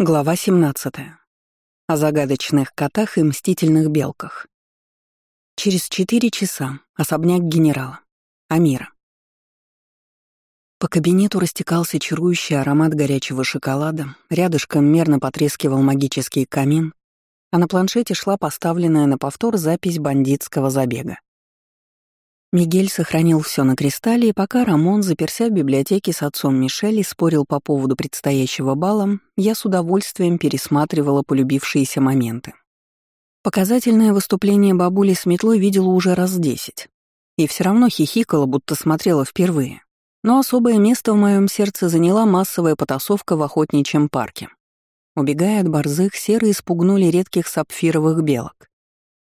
Глава 17. О загадочных котах и мстительных белках. Через четыре часа. Особняк генерала. Амира. По кабинету растекался чарующий аромат горячего шоколада, рядышком мерно потрескивал магический камин, а на планшете шла поставленная на повтор запись бандитского забега. Мигель сохранил все на кристалле, и пока Рамон, заперся в библиотеке с отцом Мишель, спорил по поводу предстоящего бала, я с удовольствием пересматривала полюбившиеся моменты. Показательное выступление бабули с метлой видела уже раз десять. И все равно хихикала, будто смотрела впервые. Но особое место в моем сердце заняла массовая потасовка в охотничьем парке. Убегая от борзых, серые спугнули редких сапфировых белок.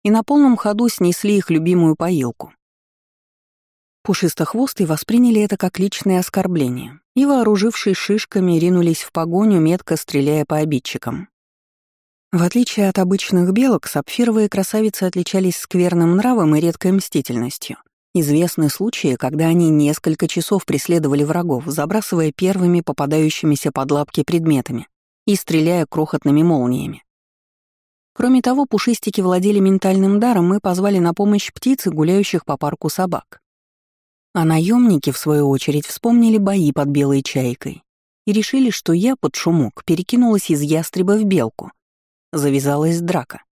И на полном ходу снесли их любимую поилку — Пушистохвостые восприняли это как личное оскорбление и, вооружившись шишками, ринулись в погоню, метко стреляя по обидчикам. В отличие от обычных белок, сапфировые красавицы отличались скверным нравом и редкой мстительностью. Известны случаи, когда они несколько часов преследовали врагов, забрасывая первыми попадающимися под лапки предметами и стреляя крохотными молниями. Кроме того, пушистики владели ментальным даром и позвали на помощь птицы, гуляющих по парку собак. А наемники, в свою очередь, вспомнили бои под белой чайкой и решили, что я под шумок перекинулась из ястреба в белку. Завязалась драка.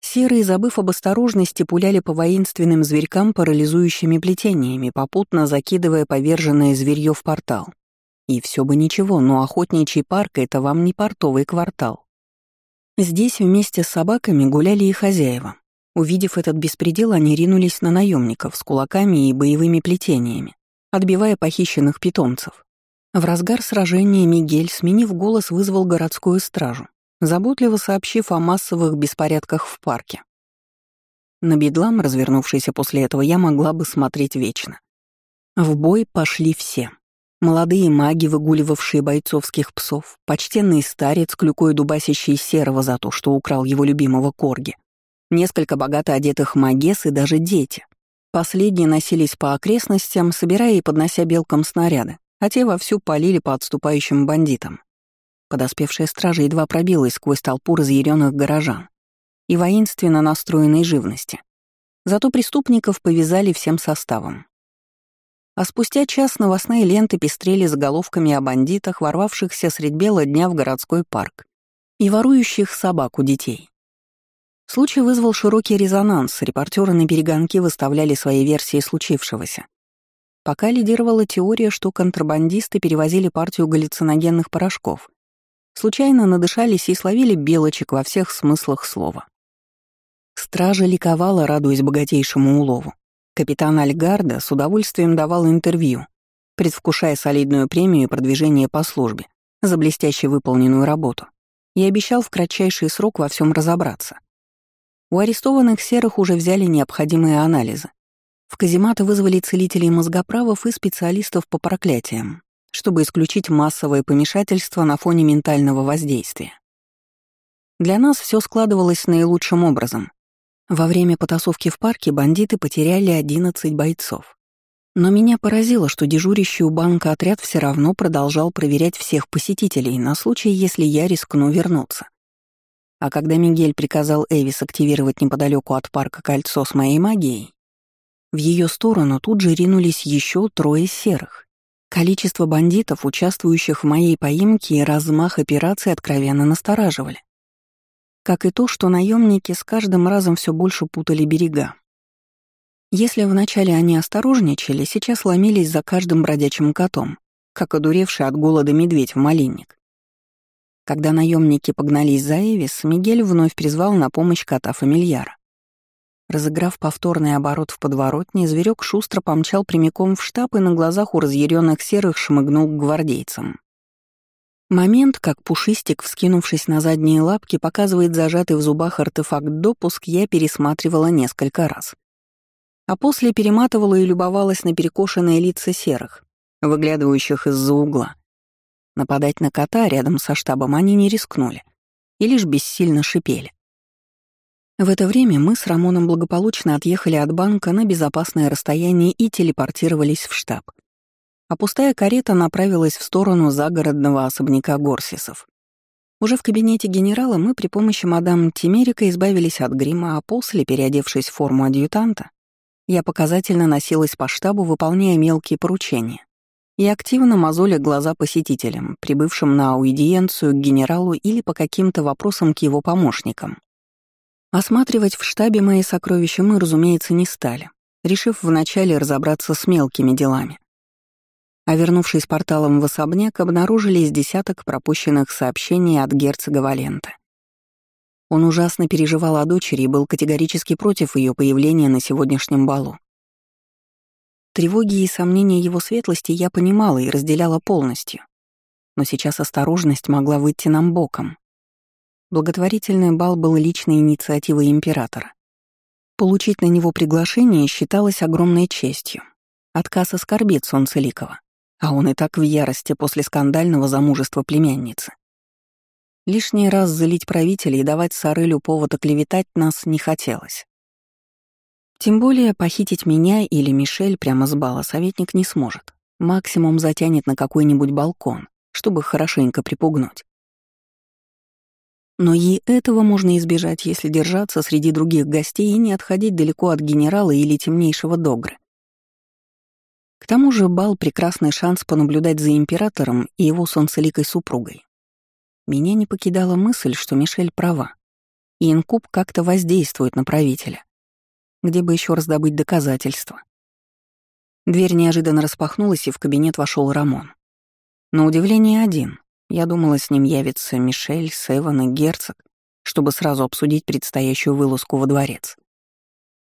Серые, забыв об осторожности, пуляли по воинственным зверькам парализующими плетениями, попутно закидывая поверженное зверье в портал. И все бы ничего, но охотничий парк — это вам не портовый квартал. Здесь вместе с собаками гуляли и хозяева, Увидев этот беспредел, они ринулись на наемников с кулаками и боевыми плетениями, отбивая похищенных питомцев. В разгар сражения Мигель, сменив голос, вызвал городскую стражу, заботливо сообщив о массовых беспорядках в парке. На бедлам, развернувшийся после этого, я могла бы смотреть вечно. В бой пошли все. Молодые маги, выгуливавшие бойцовских псов, почтенный старец, клюкой дубасящий серого за то, что украл его любимого корги, несколько богато одетых магес и даже дети. Последние носились по окрестностям, собирая и поднося белкам снаряды, а те вовсю полили по отступающим бандитам. Подоспевшая стража едва пробилась сквозь толпу разъяренных горожан и воинственно настроенной живности. Зато преступников повязали всем составом. А спустя час новостные ленты пестрели заголовками о бандитах, ворвавшихся средь бела дня в городской парк и ворующих собак у детей. Случай вызвал широкий резонанс, репортеры на перегонки выставляли свои версии случившегося. Пока лидировала теория, что контрабандисты перевозили партию галлюциногенных порошков. Случайно надышались и словили белочек во всех смыслах слова. Стража ликовала, радуясь богатейшему улову. Капитан Альгарда с удовольствием давал интервью, предвкушая солидную премию и продвижение по службе за блестяще выполненную работу, и обещал в кратчайший срок во всем разобраться. У арестованных серых уже взяли необходимые анализы. В казематы вызвали целителей мозгоправов и специалистов по проклятиям, чтобы исключить массовое помешательство на фоне ментального воздействия. Для нас все складывалось наилучшим образом. Во время потасовки в парке бандиты потеряли 11 бойцов. Но меня поразило, что дежурящий у банка отряд все равно продолжал проверять всех посетителей на случай, если я рискну вернуться. А когда Мигель приказал Эвис активировать неподалеку от парка кольцо с моей магией, в ее сторону тут же ринулись еще трое серых. Количество бандитов, участвующих в моей поимке и размах операции откровенно настораживали. Как и то, что наемники с каждым разом все больше путали берега. Если вначале они осторожничали, сейчас ломились за каждым бродячим котом, как одуревший от голода медведь в малинник. Когда наемники погнались за Эвис, Мигель вновь призвал на помощь кота фамильяра. Разыграв повторный оборот в подворотне, зверек шустро помчал прямиком в штаб и на глазах у разъяренных серых шмыгнул к гвардейцам. Момент, как пушистик, вскинувшись на задние лапки, показывает зажатый в зубах артефакт допуск, я пересматривала несколько раз. А после перематывала и любовалась на перекошенные лица серых, выглядывающих из-за угла. Нападать на кота рядом со штабом они не рискнули и лишь бессильно шипели. В это время мы с Рамоном благополучно отъехали от банка на безопасное расстояние и телепортировались в штаб. А пустая карета направилась в сторону загородного особняка Горсисов. Уже в кабинете генерала мы при помощи мадам Тимерика избавились от грима, а после, переодевшись в форму адъютанта, я показательно носилась по штабу, выполняя мелкие поручения и активно мозоля глаза посетителям, прибывшим на аудиенцию к генералу или по каким-то вопросам к его помощникам. Осматривать в штабе мои сокровища мы, разумеется, не стали, решив вначале разобраться с мелкими делами. А вернувшись порталом в особняк, обнаружили из десяток пропущенных сообщений от герцога Валента. Он ужасно переживал о дочери и был категорически против ее появления на сегодняшнем балу. Тревоги и сомнения его светлости я понимала и разделяла полностью. Но сейчас осторожность могла выйти нам боком. Благотворительный бал был личной инициативой императора. Получить на него приглашение считалось огромной честью. Отказ оскорбит Солнцеликова, а он и так в ярости после скандального замужества племянницы. Лишний раз залить правителя и давать Сарелю повод оклеветать нас не хотелось. Тем более похитить меня или Мишель прямо с бала советник не сможет. Максимум затянет на какой-нибудь балкон, чтобы хорошенько припугнуть. Но и этого можно избежать, если держаться среди других гостей и не отходить далеко от генерала или темнейшего догры. К тому же бал — прекрасный шанс понаблюдать за императором и его солнцеликой супругой. Меня не покидала мысль, что Мишель права, и инкуб как-то воздействует на правителя где бы еще раздобыть доказательства. Дверь неожиданно распахнулась, и в кабинет вошел Рамон. На удивление один. Я думала, с ним явится Мишель, Севан и Герцог, чтобы сразу обсудить предстоящую вылазку во дворец.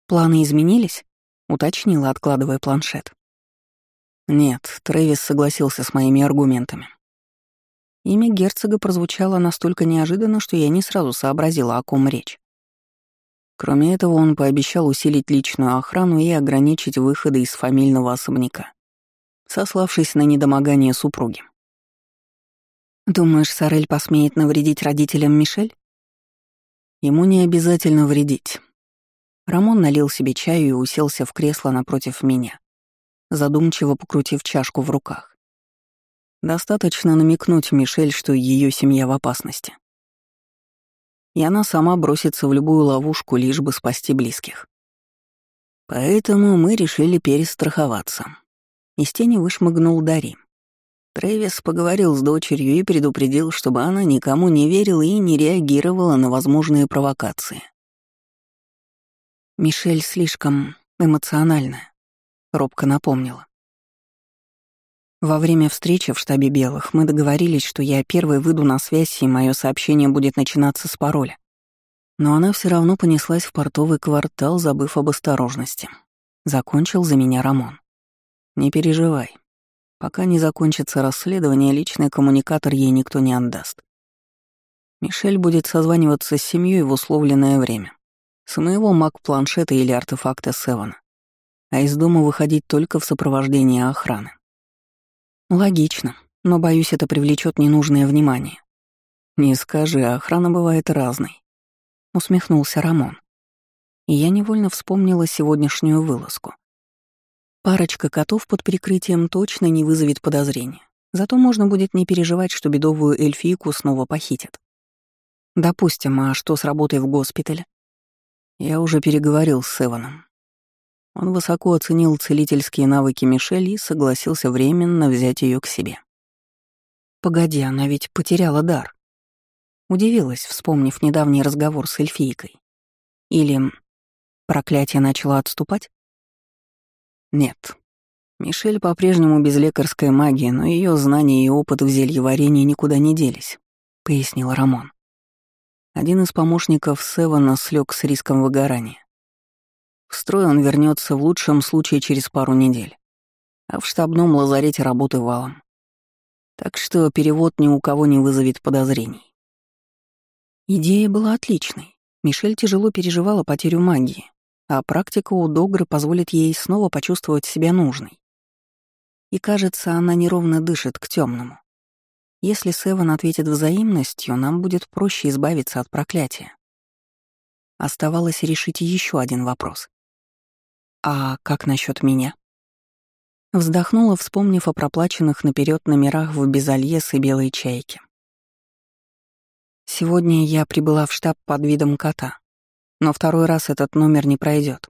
«Планы изменились?» — уточнила, откладывая планшет. Нет, Трэвис согласился с моими аргументами. Имя герцога прозвучало настолько неожиданно, что я не сразу сообразила, о ком речь. Кроме этого, он пообещал усилить личную охрану и ограничить выходы из фамильного особняка, сославшись на недомогание супруги. «Думаешь, Сорель посмеет навредить родителям Мишель?» «Ему не обязательно вредить». Рамон налил себе чаю и уселся в кресло напротив меня, задумчиво покрутив чашку в руках. Достаточно намекнуть Мишель, что ее семья в опасности и она сама бросится в любую ловушку, лишь бы спасти близких. Поэтому мы решили перестраховаться. Из тени вышмыгнул Дари. Трэвис поговорил с дочерью и предупредил, чтобы она никому не верила и не реагировала на возможные провокации. Мишель слишком эмоциональная, робко напомнила. Во время встречи в штабе Белых мы договорились, что я первой выйду на связь, и мое сообщение будет начинаться с пароля. Но она все равно понеслась в портовый квартал, забыв об осторожности. Закончил за меня Рамон. «Не переживай. Пока не закончится расследование, личный коммуникатор ей никто не отдаст. Мишель будет созваниваться с семьей в условленное время. С моего маг-планшета или артефакта Севена. А из дома выходить только в сопровождении охраны. Логично, но, боюсь, это привлечет ненужное внимание. Не скажи, охрана бывает разной. Усмехнулся Рамон. И я невольно вспомнила сегодняшнюю вылазку. Парочка котов под прикрытием точно не вызовет подозрения. Зато можно будет не переживать, что бедовую эльфийку снова похитят. Допустим, а что с работой в госпитале? Я уже переговорил с Эваном. Он высоко оценил целительские навыки Мишель и согласился временно взять ее к себе. «Погоди, она ведь потеряла дар». Удивилась, вспомнив недавний разговор с эльфийкой. Или проклятие начало отступать? Нет. Мишель по-прежнему без лекарской магии, но ее знания и опыт в зельеварении никуда не делись, пояснил Рамон. Один из помощников Севана слег с риском выгорания. В строй он вернется в лучшем случае через пару недель, а в штабном лазарете работы валом. Так что перевод ни у кого не вызовет подозрений. Идея была отличной. Мишель тяжело переживала потерю магии, а практика у Догры позволит ей снова почувствовать себя нужной. И кажется, она неровно дышит к темному. Если Севен ответит взаимностью, нам будет проще избавиться от проклятия. Оставалось решить еще один вопрос. «А как насчет меня?» Вздохнула, вспомнив о проплаченных наперед номерах в Безальес и Белой Чайке. Сегодня я прибыла в штаб под видом кота, но второй раз этот номер не пройдет.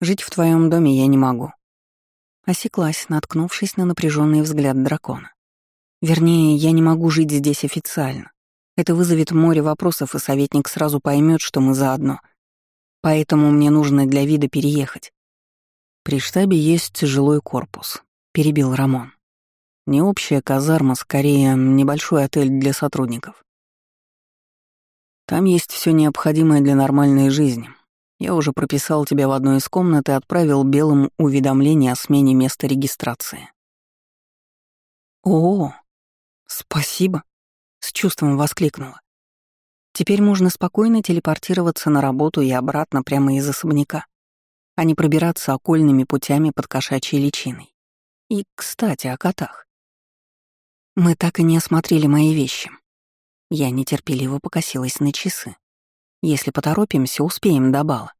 Жить в твоем доме я не могу. Осеклась, наткнувшись на напряженный взгляд дракона. Вернее, я не могу жить здесь официально. Это вызовет море вопросов, и советник сразу поймет, что мы заодно. Поэтому мне нужно для вида переехать. При штабе есть жилой корпус, перебил Рамон. Не общая казарма, скорее небольшой отель для сотрудников. Там есть все необходимое для нормальной жизни. Я уже прописал тебя в одной из комнат и отправил белым уведомление о смене места регистрации. О, спасибо, с чувством воскликнула. Теперь можно спокойно телепортироваться на работу и обратно прямо из особняка, а не пробираться окольными путями под кошачьей личиной. И, кстати, о котах. Мы так и не осмотрели мои вещи. Я нетерпеливо покосилась на часы. Если поторопимся, успеем до бала.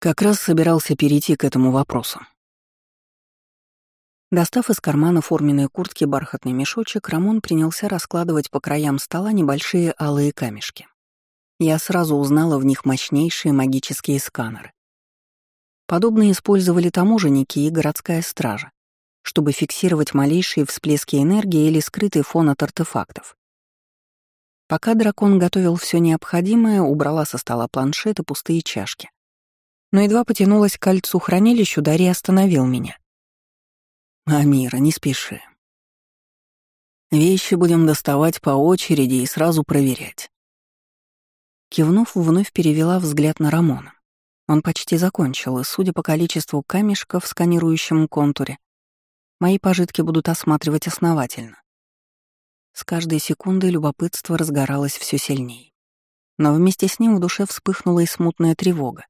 Как раз собирался перейти к этому вопросу. Достав из кармана форменной куртки бархатный мешочек, Рамон принялся раскладывать по краям стола небольшие алые камешки. Я сразу узнала в них мощнейшие магические сканеры. Подобные использовали таможенники и городская стража, чтобы фиксировать малейшие всплески энергии или скрытый фон от артефактов. Пока дракон готовил все необходимое, убрала со стола планшет и пустые чашки. Но едва потянулась к кольцу хранилищу, Дарья остановил меня. «Амира, не спеши. Вещи будем доставать по очереди и сразу проверять». Кивнув, вновь перевела взгляд на Рамона. Он почти закончил, и, судя по количеству камешков в сканирующем контуре, мои пожитки будут осматривать основательно. С каждой секундой любопытство разгоралось все сильней. Но вместе с ним в душе вспыхнула и смутная тревога.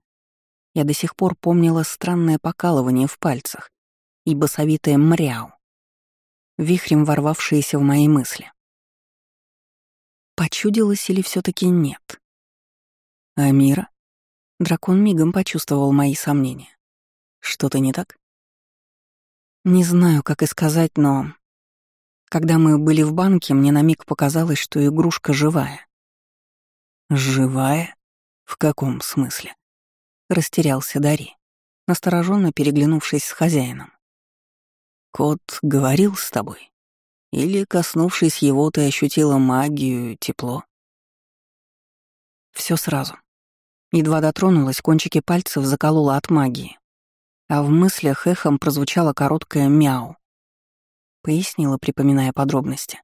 Я до сих пор помнила странное покалывание в пальцах, и басовитое «мряу», вихрем ворвавшиеся в мои мысли. Почудилось или все таки нет? Амира? Дракон мигом почувствовал мои сомнения. Что-то не так? Не знаю, как и сказать, но... Когда мы были в банке, мне на миг показалось, что игрушка живая. «Живая? В каком смысле?» Растерялся Дари, настороженно переглянувшись с хозяином. Кот говорил с тобой? Или, коснувшись его, ты ощутила магию, тепло? Все сразу. Едва дотронулась, кончики пальцев заколола от магии. А в мыслях эхом прозвучало короткое «мяу». Пояснила, припоминая подробности.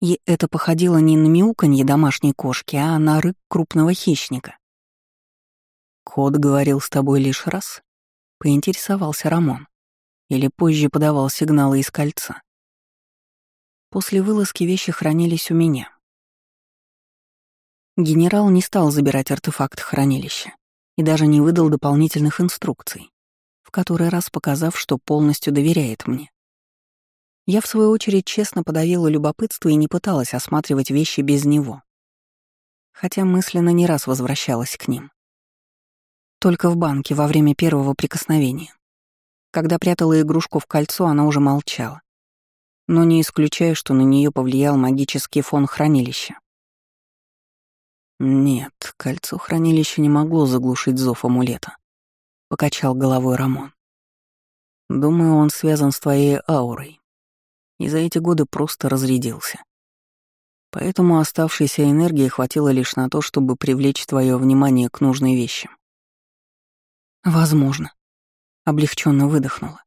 И это походило не на мяуканье домашней кошки, а на рык крупного хищника. «Кот говорил с тобой лишь раз?» — поинтересовался Рамон. Или позже подавал сигналы из кольца. После вылазки вещи хранились у меня. Генерал не стал забирать артефакт хранилища и даже не выдал дополнительных инструкций, в который раз показав, что полностью доверяет мне. Я, в свою очередь, честно подавила любопытство и не пыталась осматривать вещи без него. Хотя мысленно не раз возвращалась к ним. Только в банке во время первого прикосновения. Когда прятала игрушку в кольцо, она уже молчала. Но не исключаю, что на нее повлиял магический фон хранилища. «Нет, кольцо хранилища не могло заглушить зов амулета», — покачал головой Рамон. «Думаю, он связан с твоей аурой. И за эти годы просто разрядился. Поэтому оставшейся энергии хватило лишь на то, чтобы привлечь твое внимание к нужной вещи». «Возможно», Облегченно выдохнула.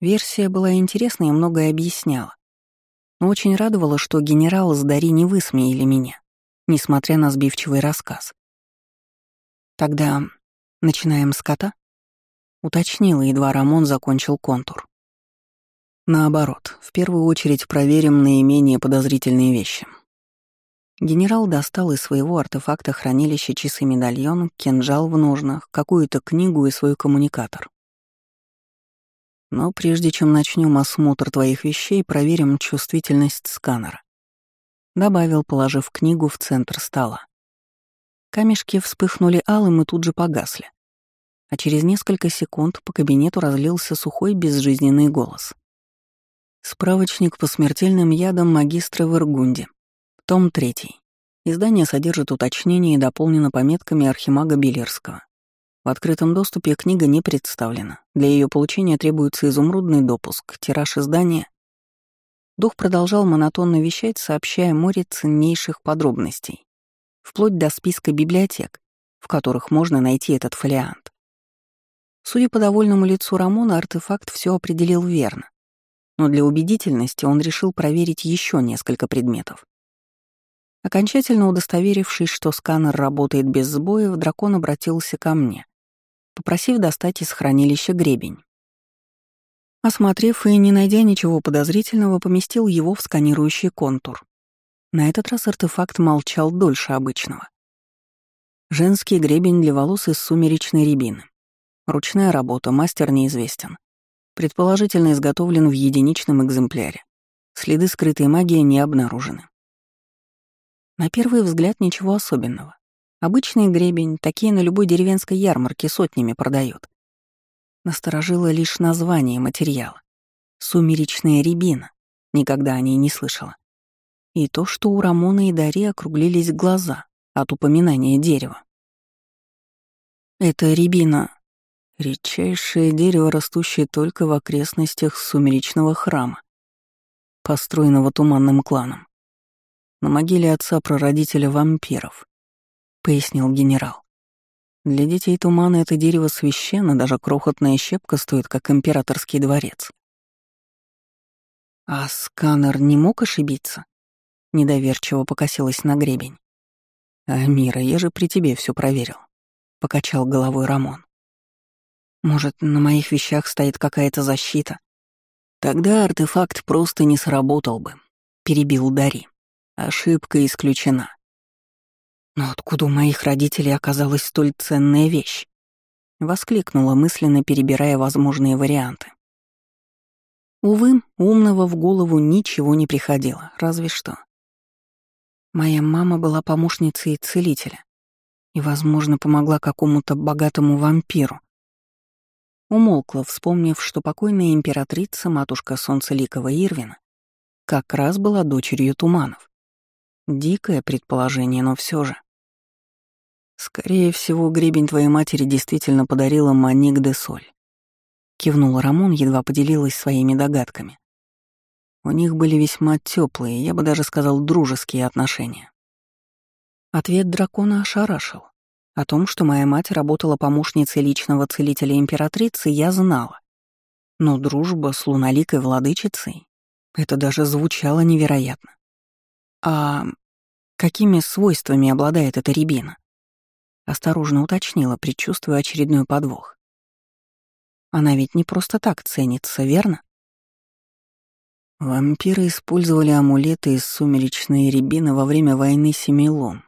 Версия была интересной и многое объясняла. Но очень радовало, что генерал с Дари не высмеяли меня, несмотря на сбивчивый рассказ. «Тогда начинаем с кота?» — уточнила, едва Рамон закончил контур. Наоборот, в первую очередь проверим наименее подозрительные вещи. Генерал достал из своего артефакта хранилища часы-медальон, кинжал в ножнах, какую-то книгу и свой коммуникатор. Но прежде чем начнем осмотр твоих вещей, проверим чувствительность сканера. Добавил, положив книгу в центр стола. Камешки вспыхнули алым и тут же погасли. А через несколько секунд по кабинету разлился сухой безжизненный голос. Справочник по смертельным ядам магистра Вергунди. Том 3. Издание содержит уточнения и дополнено пометками Архимага Белерского. В открытом доступе книга не представлена. Для ее получения требуется изумрудный допуск, тираж издания. Дух продолжал монотонно вещать, сообщая море ценнейших подробностей, вплоть до списка библиотек, в которых можно найти этот фолиант. Судя по довольному лицу Рамона, артефакт все определил верно. Но для убедительности он решил проверить еще несколько предметов. Окончательно удостоверившись, что сканер работает без сбоев, дракон обратился ко мне попросив достать из хранилища гребень. Осмотрев и не найдя ничего подозрительного, поместил его в сканирующий контур. На этот раз артефакт молчал дольше обычного. Женский гребень для волос из сумеречной рябины. Ручная работа, мастер неизвестен. Предположительно изготовлен в единичном экземпляре. Следы скрытой магии не обнаружены. На первый взгляд ничего особенного. Обычный гребень, такие на любой деревенской ярмарке сотнями продают. Насторожило лишь название материала. «Сумеречная рябина». Никогда о ней не слышала. И то, что у Рамона и Дари округлились глаза от упоминания дерева. Это рябина — редчайшее дерево, растущее только в окрестностях сумеречного храма, построенного туманным кланом. На могиле отца прародителя вампиров пояснил генерал. Для детей тумана это дерево священно, даже крохотная щепка стоит, как императорский дворец. А сканер не мог ошибиться? Недоверчиво покосилась на гребень. «Амира, я же при тебе все проверил», — покачал головой Рамон. «Может, на моих вещах стоит какая-то защита?» «Тогда артефакт просто не сработал бы», — перебил Дари. «Ошибка исключена. «Но откуда у моих родителей оказалась столь ценная вещь?» — воскликнула мысленно, перебирая возможные варианты. Увы, умного в голову ничего не приходило, разве что. Моя мама была помощницей целителя и, возможно, помогла какому-то богатому вампиру. Умолкла, вспомнив, что покойная императрица, матушка Солнцеликова Ирвина, как раз была дочерью Туманов. Дикое предположение, но все же. «Скорее всего, гребень твоей матери действительно подарила Маник де Соль». Кивнул Рамон, едва поделилась своими догадками. У них были весьма теплые, я бы даже сказал, дружеские отношения. Ответ дракона ошарашил. О том, что моя мать работала помощницей личного целителя императрицы, я знала. Но дружба с луналикой владычицей — это даже звучало невероятно. А какими свойствами обладает эта рябина? Осторожно уточнила, предчувствуя очередной подвох. Она ведь не просто так ценится, верно? Вампиры использовали амулеты из сумеречной рябины во время войны Семи Лун,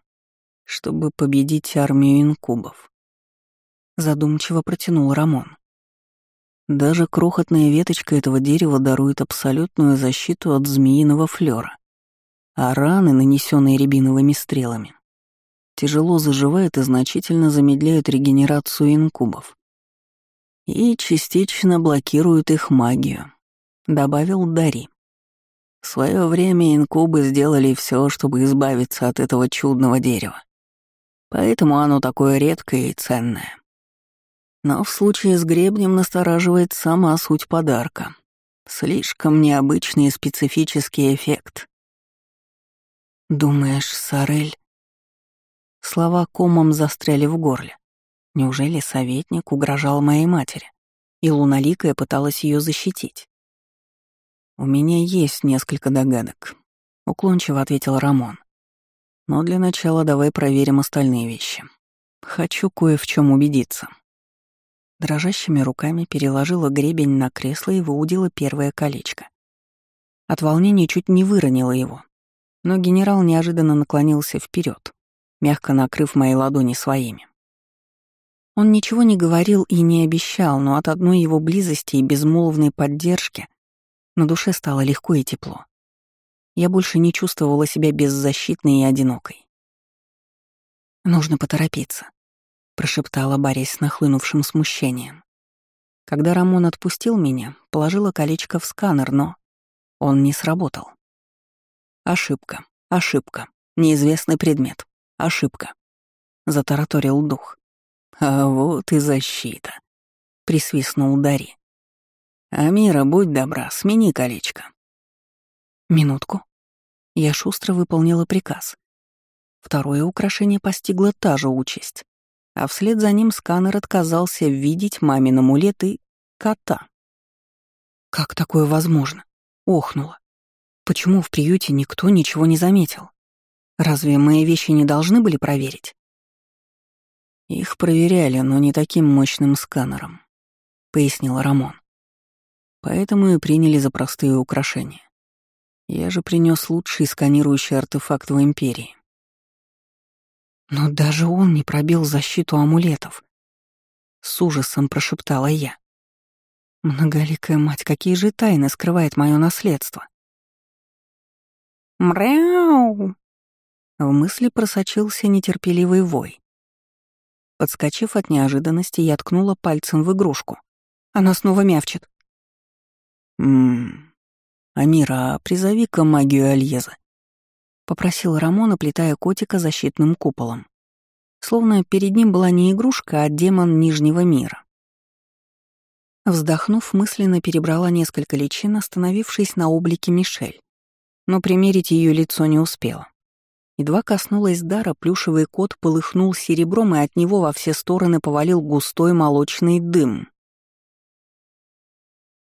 чтобы победить армию инкубов. Задумчиво протянул Рамон. Даже крохотная веточка этого дерева дарует абсолютную защиту от змеиного флера, а раны, нанесенные рябиновыми стрелами, тяжело заживает и значительно замедляет регенерацию инкубов. И частично блокирует их магию, добавил Дари. В свое время инкубы сделали все, чтобы избавиться от этого чудного дерева. Поэтому оно такое редкое и ценное. Но в случае с гребнем настораживает сама суть подарка. Слишком необычный и специфический эффект. «Думаешь, Сарель...» Слова комом застряли в горле. Неужели советник угрожал моей матери, и Луналикая пыталась ее защитить? «У меня есть несколько догадок», — уклончиво ответил Рамон. «Но для начала давай проверим остальные вещи. Хочу кое в чем убедиться». Дрожащими руками переложила гребень на кресло и выудила первое колечко. От волнения чуть не выронила его, но генерал неожиданно наклонился вперед, мягко накрыв мои ладони своими. Он ничего не говорил и не обещал, но от одной его близости и безмолвной поддержки на душе стало легко и тепло. Я больше не чувствовала себя беззащитной и одинокой. «Нужно поторопиться», — прошептала, борясь с нахлынувшим смущением. Когда Рамон отпустил меня, положила колечко в сканер, но он не сработал. Ошибка, ошибка. Неизвестный предмет. Ошибка. Затараторил дух. А вот и защита. Присвистнул Дари. Амира, будь добра, смени колечко. Минутку. Я шустро выполнила приказ. Второе украшение постигло та же участь, а вслед за ним сканер отказался видеть мамин амулет и кота. Как такое возможно? Охнула. Почему в приюте никто ничего не заметил? Разве мои вещи не должны были проверить? Их проверяли, но не таким мощным сканером, пояснил Рамон. Поэтому и приняли за простые украшения. Я же принес лучший сканирующий артефакт в Империи. Но даже он не пробил защиту амулетов. С ужасом прошептала я. Многоликая мать, какие же тайны скрывает мое наследство? Мряу! В мысли просочился нетерпеливый вой. Подскочив от неожиданности, я ткнула пальцем в игрушку. Она снова мявчет. «Ммм... Амира, призови-ка магию Альеза», — попросил Рамон, оплетая котика защитным куполом. Словно перед ним была не игрушка, а демон Нижнего мира. Вздохнув, мысленно перебрала несколько личин, остановившись на облике Мишель но примерить ее лицо не успела. Едва коснулась дара, плюшевый кот полыхнул серебром, и от него во все стороны повалил густой молочный дым.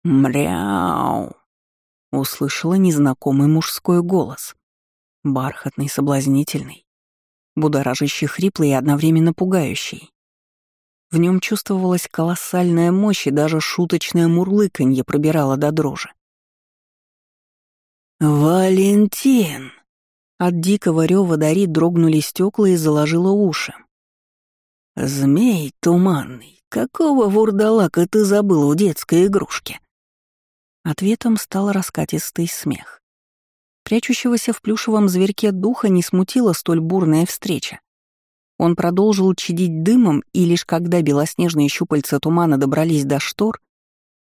«Мряу!» — услышала незнакомый мужской голос. Бархатный, соблазнительный, будоражащий хриплый и одновременно пугающий. В нем чувствовалась колоссальная мощь, и даже шуточное мурлыканье пробирало до дрожи. «Валентин!» От дикого рева Дари дрогнули стекла и заложило уши. «Змей туманный, какого вурдалака ты забыл у детской игрушки?» Ответом стал раскатистый смех. Прячущегося в плюшевом зверьке духа не смутила столь бурная встреча. Он продолжил чадить дымом, и лишь когда белоснежные щупальца тумана добрались до штор,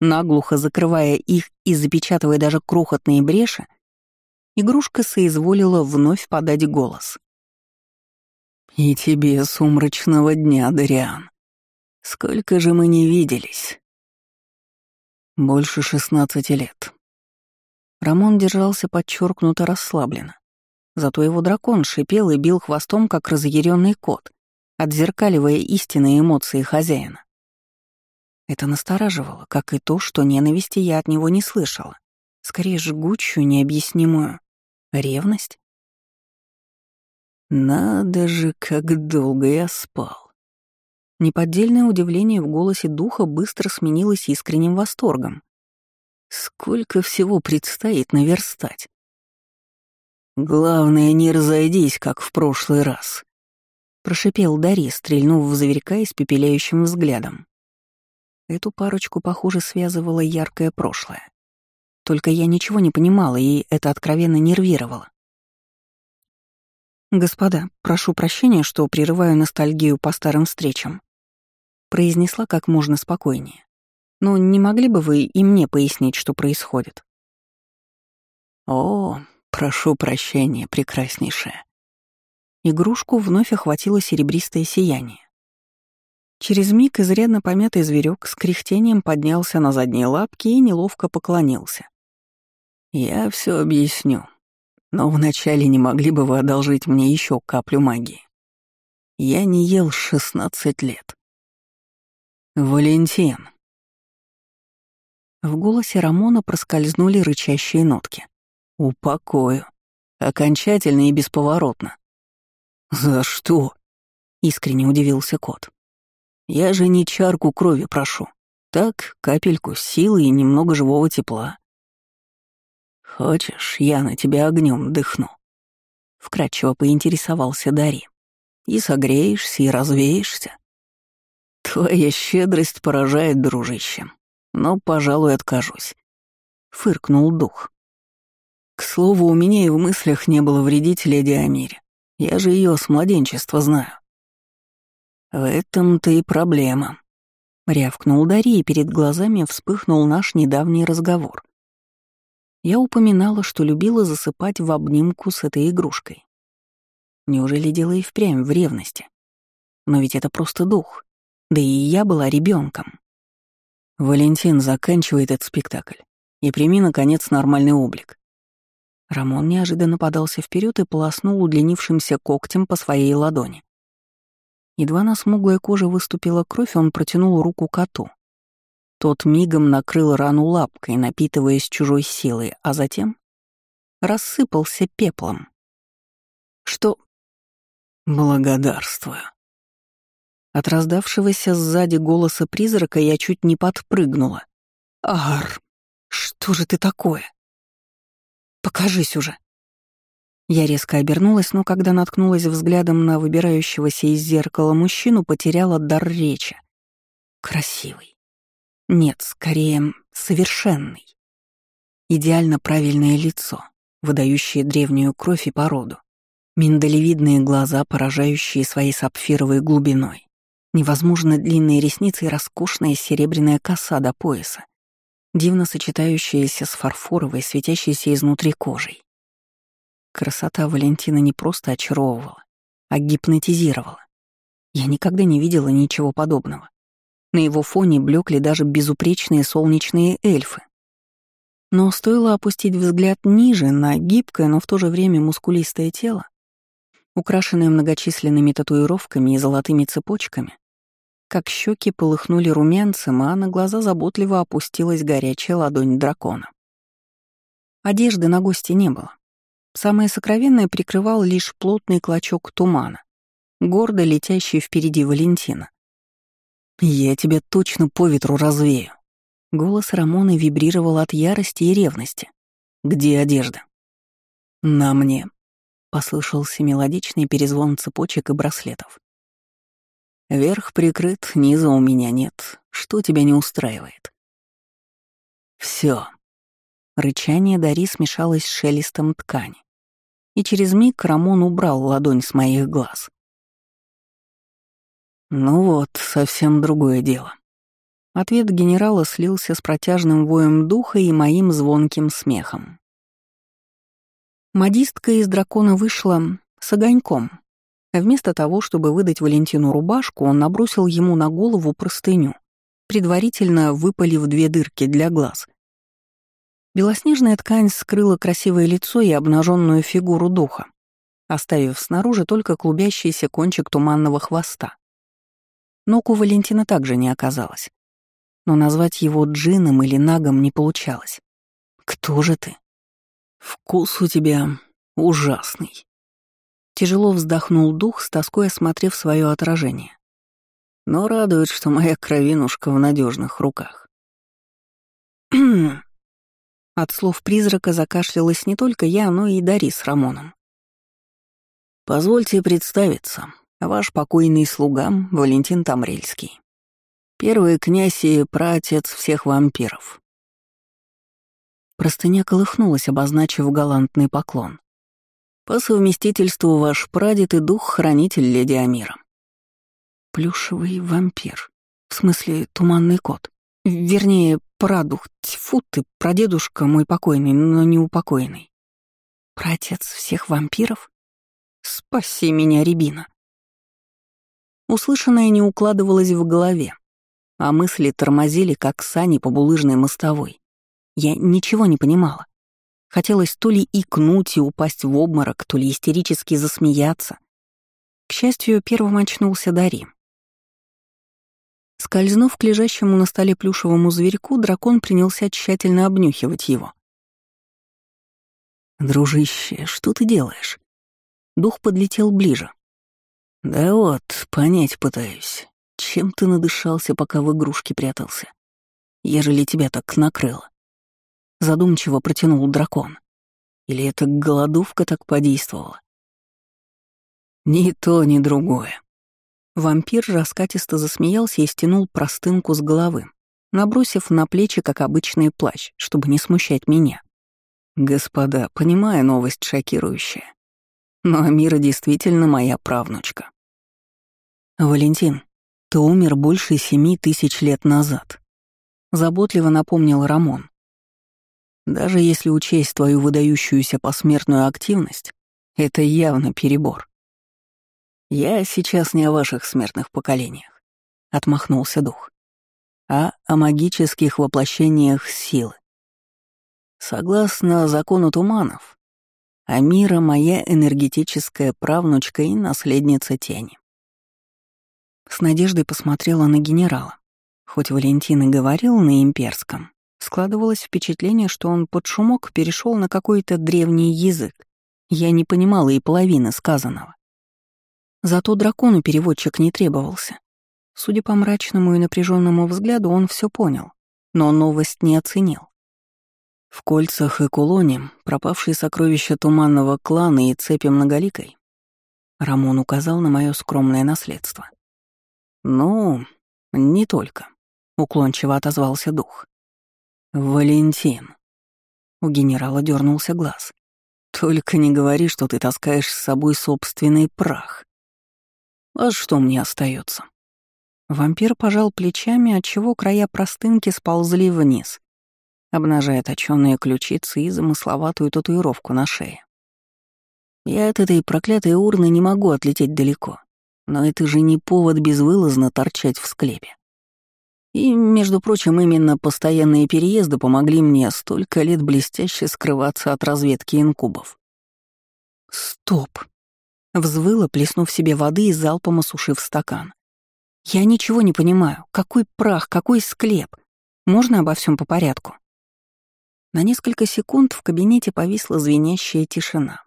наглухо закрывая их и запечатывая даже крохотные бреши, игрушка соизволила вновь подать голос. «И тебе сумрачного дня, Дариан. Сколько же мы не виделись?» «Больше шестнадцати лет». Рамон держался подчеркнуто расслабленно. Зато его дракон шипел и бил хвостом, как разъяренный кот, отзеркаливая истинные эмоции хозяина. Это настораживало, как и то, что ненависти я от него не слышала. Скорее жгучую, необъяснимую. Ревность? Надо же, как долго я спал. Неподдельное удивление в голосе духа быстро сменилось искренним восторгом. Сколько всего предстоит наверстать. Главное, не разойдись, как в прошлый раз. Прошипел Дарья, стрельнув в зверька испепеляющим взглядом. Эту парочку, похоже, связывало яркое прошлое. Только я ничего не понимала, и это откровенно нервировало. «Господа, прошу прощения, что прерываю ностальгию по старым встречам», произнесла как можно спокойнее. «Но не могли бы вы и мне пояснить, что происходит?» «О, прошу прощения, прекраснейшая». Игрушку вновь охватило серебристое сияние. Через миг изрядно помятый зверек с кряхтением поднялся на задние лапки и неловко поклонился. «Я все объясню, но вначале не могли бы вы одолжить мне еще каплю магии? Я не ел шестнадцать лет». «Валентин». В голосе Рамона проскользнули рычащие нотки. «Упокою. Окончательно и бесповоротно». «За что?» — искренне удивился кот. Я же не чарку крови прошу. Так, капельку силы и немного живого тепла. Хочешь, я на тебя огнем дыхну? Вкратчиво поинтересовался Дари. И согреешься, и развеешься. Твоя щедрость поражает, дружище. Но, пожалуй, откажусь. Фыркнул дух. К слову, у меня и в мыслях не было вредить леди Амире. Я же ее с младенчества знаю. «В этом-то и проблема», — рявкнул Дарья, и перед глазами вспыхнул наш недавний разговор. Я упоминала, что любила засыпать в обнимку с этой игрушкой. Неужели дело и впрямь в ревности? Но ведь это просто дух. Да и я была ребенком. Валентин, заканчивай этот спектакль и прими, наконец, нормальный облик. Рамон неожиданно подался вперед и полоснул удлинившимся когтем по своей ладони. Едва на смуглой коже выступила кровь, он протянул руку коту. Тот мигом накрыл рану лапкой, напитываясь чужой силой, а затем рассыпался пеплом. Что? Благодарствую. От раздавшегося сзади голоса призрака я чуть не подпрыгнула. Ар, что же ты такое? Покажись уже. Я резко обернулась, но когда наткнулась взглядом на выбирающегося из зеркала мужчину, потеряла дар речи. Красивый. Нет, скорее, совершенный. Идеально правильное лицо, выдающее древнюю кровь и породу. Миндалевидные глаза, поражающие своей сапфировой глубиной. Невозможно длинные ресницы и роскошная серебряная коса до пояса дивно сочетающаяся с фарфоровой, светящейся изнутри кожей. Красота Валентина не просто очаровывала, а гипнотизировала. Я никогда не видела ничего подобного. На его фоне блекли даже безупречные солнечные эльфы. Но стоило опустить взгляд ниже на гибкое, но в то же время мускулистое тело, украшенное многочисленными татуировками и золотыми цепочками, как щеки полыхнули румянцем, а на глаза заботливо опустилась горячая ладонь дракона. Одежды на гости не было. Самое сокровенное прикрывал лишь плотный клочок тумана, гордо летящий впереди Валентина. «Я тебя точно по ветру развею». Голос Рамоны вибрировал от ярости и ревности. «Где одежда?» «На мне», — послышался мелодичный перезвон цепочек и браслетов. Верх прикрыт, низа у меня нет. Что тебя не устраивает? Все. Рычание Дари смешалось с шелестом ткани. И через миг Рамон убрал ладонь с моих глаз. Ну вот, совсем другое дело. Ответ генерала слился с протяжным воем духа и моим звонким смехом. Модистка из дракона вышла с огоньком, Вместо того, чтобы выдать Валентину рубашку, он набросил ему на голову простыню, предварительно выпалив две дырки для глаз. Белоснежная ткань скрыла красивое лицо и обнаженную фигуру духа, оставив снаружи только клубящийся кончик туманного хвоста. Ног у Валентина также не оказалось. Но назвать его джином или нагом не получалось. «Кто же ты?» «Вкус у тебя ужасный», Тяжело вздохнул дух, с тоской осмотрев свое отражение. Но радует, что моя кровинушка в надежных руках. От слов призрака закашлялась не только я, но и Дари с Рамоном. «Позвольте представиться. Ваш покойный слуга Валентин Тамрельский. Первый князь и праотец всех вампиров». Простыня колыхнулась, обозначив галантный поклон. По совместительству ваш прадед и дух-хранитель леди Амира. Плюшевый вампир. В смысле, туманный кот. Вернее, прадух. Тьфу ты, прадедушка мой покойный, но не упокоенный. Пратец всех вампиров? Спаси меня, Рябина. Услышанное не укладывалось в голове, а мысли тормозили, как сани по булыжной мостовой. Я ничего не понимала. Хотелось то ли икнуть и упасть в обморок, то ли истерически засмеяться. К счастью, первым очнулся Дари. Скользнув к лежащему на столе плюшевому зверьку, дракон принялся тщательно обнюхивать его. «Дружище, что ты делаешь?» Дух подлетел ближе. «Да вот, понять пытаюсь, чем ты надышался, пока в игрушке прятался, ежели тебя так накрыло?» Задумчиво протянул дракон. Или эта голодовка так подействовала? Ни то, ни другое. Вампир раскатисто засмеялся и стянул простынку с головы, набросив на плечи, как обычный плащ, чтобы не смущать меня. Господа, понимая новость шокирующая. Но Амира действительно моя правнучка. Валентин, ты умер больше семи тысяч лет назад. Заботливо напомнил Рамон, даже если учесть твою выдающуюся посмертную активность, это явно перебор. «Я сейчас не о ваших смертных поколениях», — отмахнулся дух, «а о магических воплощениях силы. Согласно закону туманов, Амира — моя энергетическая правнучка и наследница тени. С надеждой посмотрела на генерала. Хоть Валентин и говорил на имперском, складывалось впечатление, что он под шумок перешел на какой-то древний язык. Я не понимала и половины сказанного. Зато дракону переводчик не требовался. Судя по мрачному и напряженному взгляду, он все понял, но новость не оценил. В кольцах и кулоне пропавшие сокровища туманного клана и цепи многоликой. Рамон указал на мое скромное наследство. «Ну, не только», — уклончиво отозвался дух. «Валентин». У генерала дернулся глаз. «Только не говори, что ты таскаешь с собой собственный прах. А что мне остается? Вампир пожал плечами, отчего края простынки сползли вниз, обнажая точёные ключицы и замысловатую татуировку на шее. Я от этой проклятой урны не могу отлететь далеко, но это же не повод безвылазно торчать в склепе. И, между прочим, именно постоянные переезды помогли мне столько лет блестяще скрываться от разведки инкубов. «Стоп!» — взвыла, плеснув себе воды и залпом осушив стакан. «Я ничего не понимаю. Какой прах, какой склеп? Можно обо всем по порядку?» На несколько секунд в кабинете повисла звенящая тишина,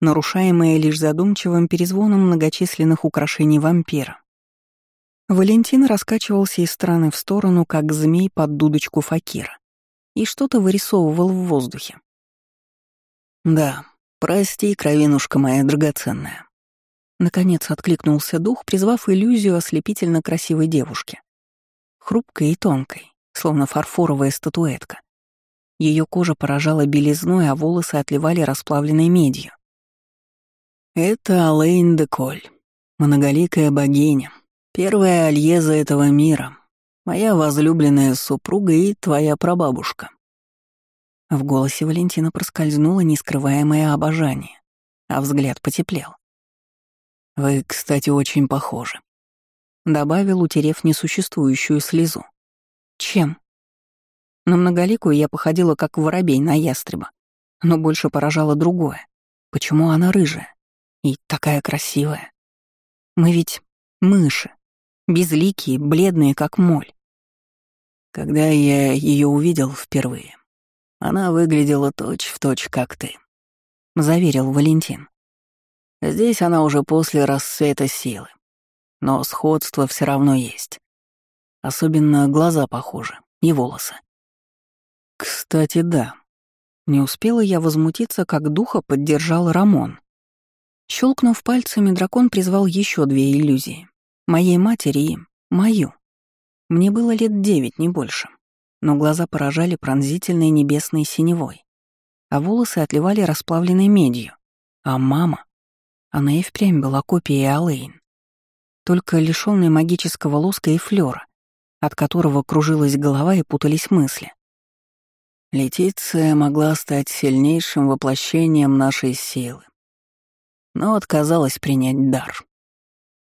нарушаемая лишь задумчивым перезвоном многочисленных украшений вампира. Валентин раскачивался из стороны в сторону, как змей под дудочку факира, и что-то вырисовывал в воздухе. «Да, прости, кровинушка моя драгоценная». Наконец откликнулся дух, призвав иллюзию ослепительно красивой девушки. Хрупкой и тонкой, словно фарфоровая статуэтка. Ее кожа поражала белизной, а волосы отливали расплавленной медью. «Это Алэйн де Коль, многоликая богиня, первая альеза этого мира, моя возлюбленная супруга и твоя прабабушка». В голосе Валентина проскользнуло нескрываемое обожание, а взгляд потеплел. «Вы, кстати, очень похожи», — добавил, утерев несуществующую слезу. «Чем?» На многоликую я походила как воробей на ястреба, но больше поражало другое. Почему она рыжая? И такая красивая. Мы ведь мыши, безликие, бледные, как моль. Когда я ее увидел впервые, она выглядела точь-в-точь, точь, как ты, — заверил Валентин. Здесь она уже после расцвета силы, но сходство все равно есть. Особенно глаза похожи и волосы. Кстати, да. Не успела я возмутиться, как духа поддержал Рамон. Щелкнув пальцами, дракон призвал еще две иллюзии. Моей матери и мою. Мне было лет девять, не больше. Но глаза поражали пронзительной небесной синевой, а волосы отливали расплавленной медью. А мама? Она и впрямь была копией Алэйн. Только лишённой магического лоска и флёра, от которого кружилась голова и путались мысли. Летиция могла стать сильнейшим воплощением нашей силы, но отказалась принять дар.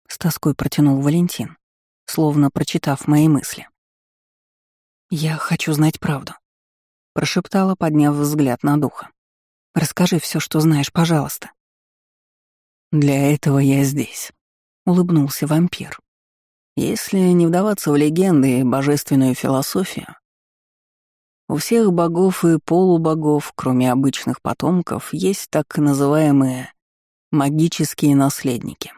С тоской протянул Валентин, словно прочитав мои мысли. «Я хочу знать правду», — прошептала, подняв взгляд на духа. «Расскажи все, что знаешь, пожалуйста». «Для этого я здесь», — улыбнулся вампир. «Если не вдаваться в легенды и божественную философию, у всех богов и полубогов, кроме обычных потомков, есть так называемые магические наследники.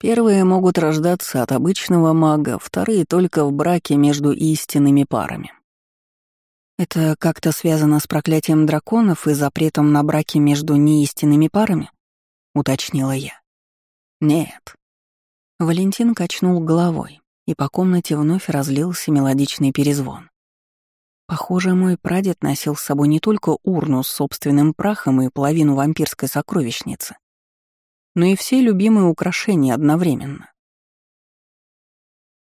Первые могут рождаться от обычного мага, вторые только в браке между истинными парами. Это как-то связано с проклятием драконов и запретом на браки между неистинными парами? Уточнила я. Нет. Валентин качнул головой, и по комнате вновь разлился мелодичный перезвон. Похоже, мой прадед носил с собой не только урну с собственным прахом и половину вампирской сокровищницы, но и все любимые украшения одновременно.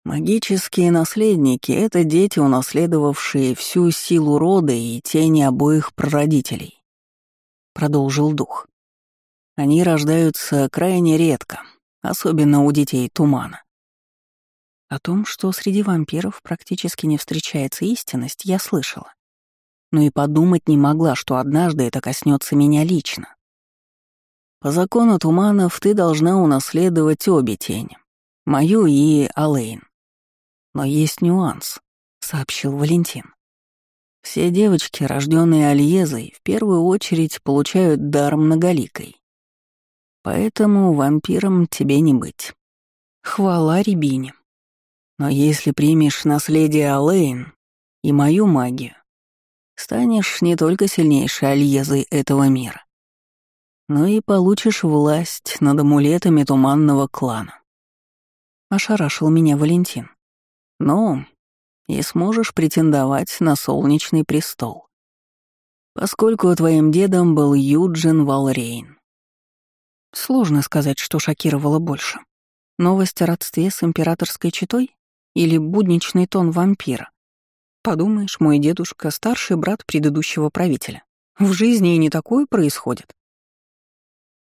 Магические наследники — это дети, унаследовавшие всю силу рода и тени обоих прародителей. Продолжил дух. Они рождаются крайне редко, особенно у детей тумана. О том, что среди вампиров практически не встречается истинность, я слышала. Но и подумать не могла, что однажды это коснется меня лично. По закону туманов ты должна унаследовать обе тени, мою и Алейн. Но есть нюанс, сообщил Валентин. Все девочки, рожденные Альезой, в первую очередь получают дар многоликой. Поэтому вампиром тебе не быть. Хвала Рябине. Но если примешь наследие Алейн и мою магию, станешь не только сильнейшей Альезой этого мира, но и получишь власть над амулетами туманного клана. Ошарашил меня Валентин. Ну, и сможешь претендовать на солнечный престол. Поскольку твоим дедом был Юджин Валрейн. Сложно сказать, что шокировало больше. Новость о родстве с императорской четой или будничный тон вампира? Подумаешь, мой дедушка — старший брат предыдущего правителя. В жизни и не такое происходит.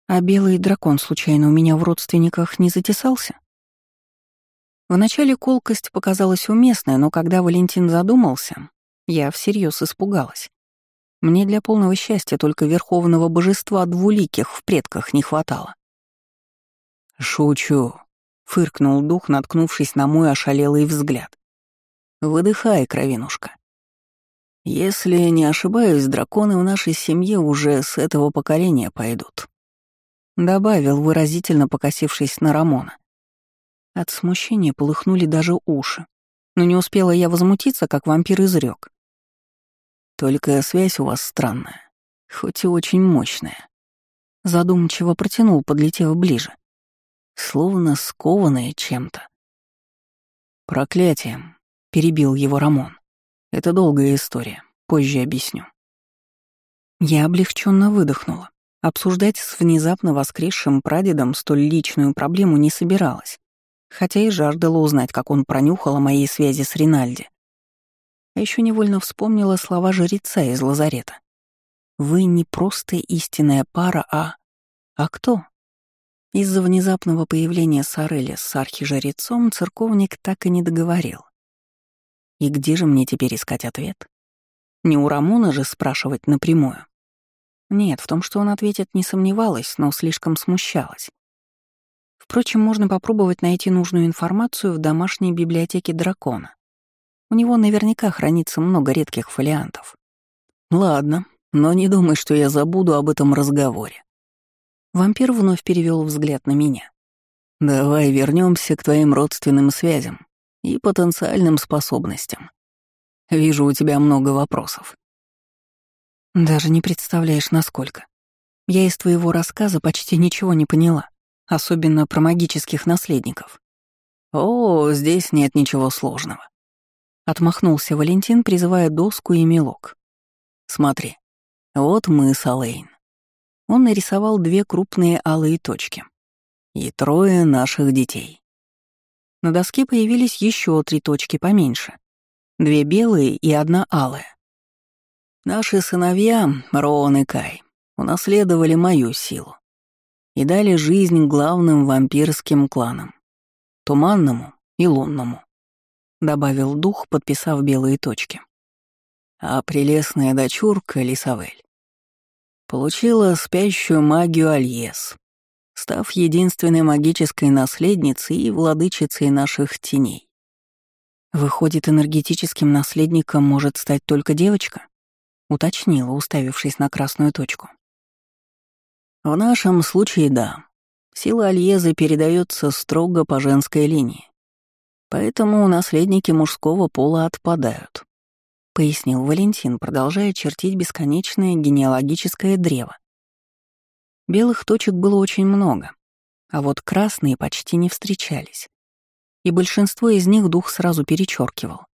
А белый дракон случайно у меня в родственниках не затесался? Вначале колкость показалась уместной, но когда Валентин задумался, я всерьез испугалась. Мне для полного счастья только верховного божества двуликих в предках не хватало. «Шучу», — фыркнул дух, наткнувшись на мой ошалелый взгляд. «Выдыхай, кровинушка. Если не ошибаюсь, драконы в нашей семье уже с этого поколения пойдут». Добавил, выразительно покосившись на Рамона. От смущения полыхнули даже уши. Но не успела я возмутиться, как вампир изрек. «Только связь у вас странная, хоть и очень мощная». Задумчиво протянул, подлетев ближе. Словно скованная чем-то. «Проклятием», — перебил его Рамон. «Это долгая история, позже объясню». Я облегченно выдохнула. Обсуждать с внезапно воскресшим прадедом столь личную проблему не собиралась хотя и жаждала узнать, как он пронюхал о моей связи с Ринальди. А еще невольно вспомнила слова жреца из лазарета. «Вы не просто истинная пара, а... А кто?» Из-за внезапного появления Сорели с архижрецом церковник так и не договорил. И где же мне теперь искать ответ? Не у Рамона же спрашивать напрямую. Нет, в том, что он ответит, не сомневалась, но слишком смущалась. Впрочем, можно попробовать найти нужную информацию в домашней библиотеке дракона. У него наверняка хранится много редких фолиантов. Ладно, но не думай, что я забуду об этом разговоре. Вампир вновь перевел взгляд на меня. Давай вернемся к твоим родственным связям и потенциальным способностям. Вижу, у тебя много вопросов. Даже не представляешь, насколько. Я из твоего рассказа почти ничего не поняла особенно про магических наследников. «О, здесь нет ничего сложного», — отмахнулся Валентин, призывая доску и мелок. «Смотри, вот мы с Алэйн». Он нарисовал две крупные алые точки. И трое наших детей. На доске появились еще три точки поменьше. Две белые и одна алая. Наши сыновья, Роан и Кай, унаследовали мою силу и дали жизнь главным вампирским кланам — Туманному и Лунному, — добавил дух, подписав белые точки. А прелестная дочурка Лисавель получила спящую магию Альес, став единственной магической наследницей и владычицей наших теней. Выходит, энергетическим наследником может стать только девочка? Уточнила, уставившись на красную точку. В нашем случае да. Сила Альезы передается строго по женской линии. Поэтому наследники мужского пола отпадают, — пояснил Валентин, продолжая чертить бесконечное генеалогическое древо. Белых точек было очень много, а вот красные почти не встречались, и большинство из них дух сразу перечеркивал.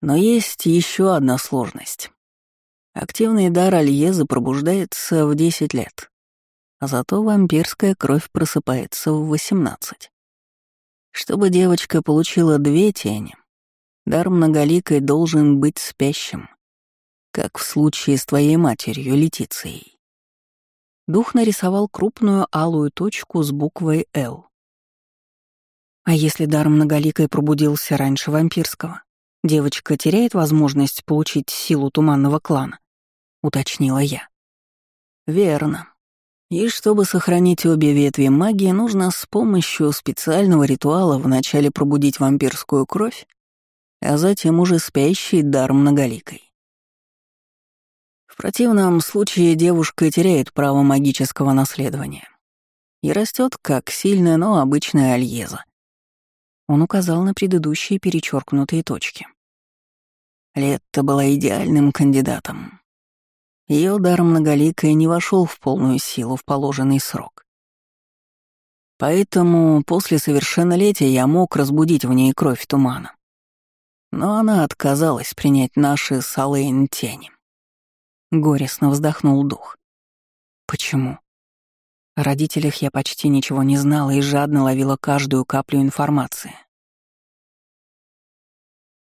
Но есть еще одна сложность. Активный дар Альезы пробуждается в 10 лет, а зато вампирская кровь просыпается в 18. Чтобы девочка получила две тени, дар многоликой должен быть спящим, как в случае с твоей матерью Летицией. Дух нарисовал крупную алую точку с буквой «Л». А если дар многоликой пробудился раньше вампирского? Девочка теряет возможность получить силу туманного клана, уточнила я. Верно. И чтобы сохранить обе ветви магии, нужно с помощью специального ритуала вначале пробудить вампирскую кровь, а затем уже спящий дар многоликой. В противном случае девушка теряет право магического наследования и растет как сильная, но обычная альеза. Он указал на предыдущие перечеркнутые точки. Летта была идеальным кандидатом. Ее дар многоликой не вошел в полную силу в положенный срок. Поэтому после совершеннолетия я мог разбудить в ней кровь тумана. Но она отказалась принять наши Салейн тени. Горестно вздохнул дух. Почему? О родителях я почти ничего не знала и жадно ловила каждую каплю информации.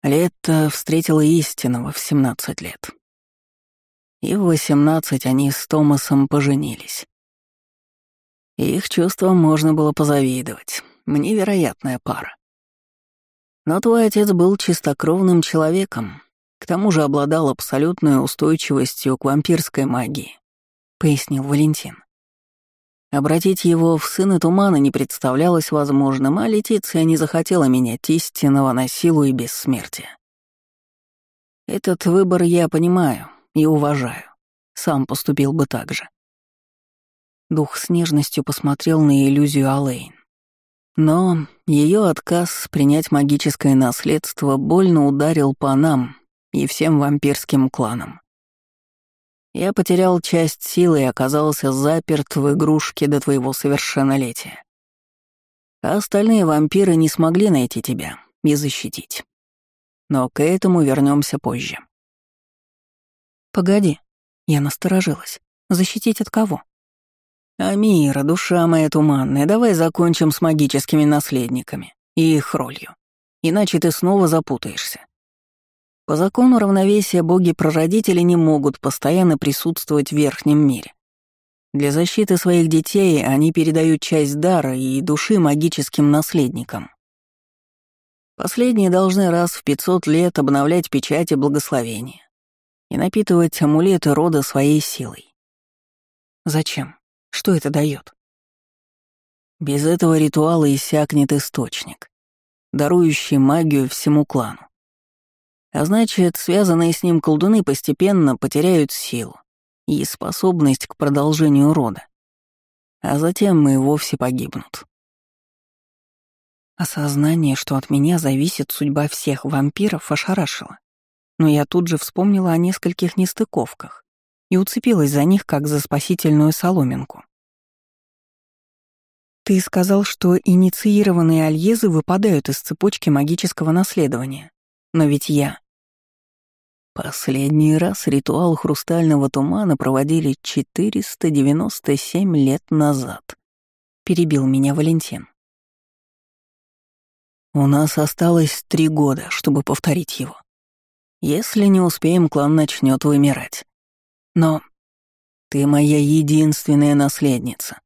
Лето встретила истинного в 17 лет. И в 18 они с Томасом поженились. Их чувствам можно было позавидовать. Мне вероятная пара. Но твой отец был чистокровным человеком, к тому же обладал абсолютной устойчивостью к вампирской магии, пояснил Валентин. Обратить его в сына тумана не представлялось возможным, а Летиция не захотела менять истинного на силу и бессмертие. Этот выбор я понимаю и уважаю. Сам поступил бы так же. Дух с нежностью посмотрел на иллюзию Алэйн. Но ее отказ принять магическое наследство больно ударил по нам и всем вампирским кланам. Я потерял часть силы и оказался заперт в игрушке до твоего совершеннолетия. А остальные вампиры не смогли найти тебя и защитить. Но к этому вернемся позже. Погоди, я насторожилась. Защитить от кого? «Амира, душа моя туманная, давай закончим с магическими наследниками и их ролью. Иначе ты снова запутаешься. По закону равновесия боги-прародители не могут постоянно присутствовать в верхнем мире. Для защиты своих детей они передают часть дара и души магическим наследникам. Последние должны раз в 500 лет обновлять печати благословения и напитывать амулеты рода своей силой. Зачем? Что это дает? Без этого ритуала иссякнет источник, дарующий магию всему клану. А значит, связанные с ним колдуны постепенно потеряют силу и способность к продолжению рода. А затем и вовсе погибнут. Осознание, что от меня зависит судьба всех вампиров, ошарашило. Но я тут же вспомнила о нескольких нестыковках и уцепилась за них, как за спасительную соломинку. Ты сказал, что инициированные альезы выпадают из цепочки магического наследования. Но ведь я... Последний раз ритуал хрустального тумана проводили 497 лет назад. Перебил меня Валентин. У нас осталось три года, чтобы повторить его. Если не успеем, клан начнет вымирать. Но ты моя единственная наследница,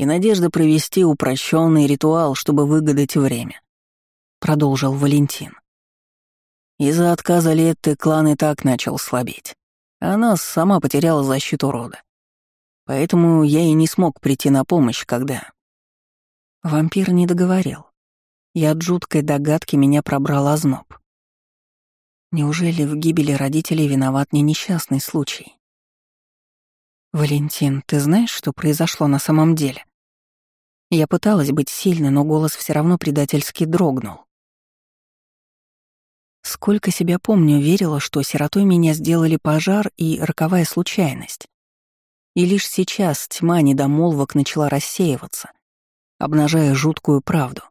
и надежда провести упрощенный ритуал, чтобы выгадать время», — продолжил Валентин. Из-за отказа Летты клан и так начал слабеть. Она сама потеряла защиту рода. Поэтому я и не смог прийти на помощь, когда... Вампир не договорил. И от жуткой догадки меня пробрал озноб. Неужели в гибели родителей виноват не несчастный случай? «Валентин, ты знаешь, что произошло на самом деле?» Я пыталась быть сильной, но голос все равно предательски дрогнул. Сколько себя помню, верила, что сиротой меня сделали пожар и роковая случайность. И лишь сейчас тьма недомолвок начала рассеиваться, обнажая жуткую правду.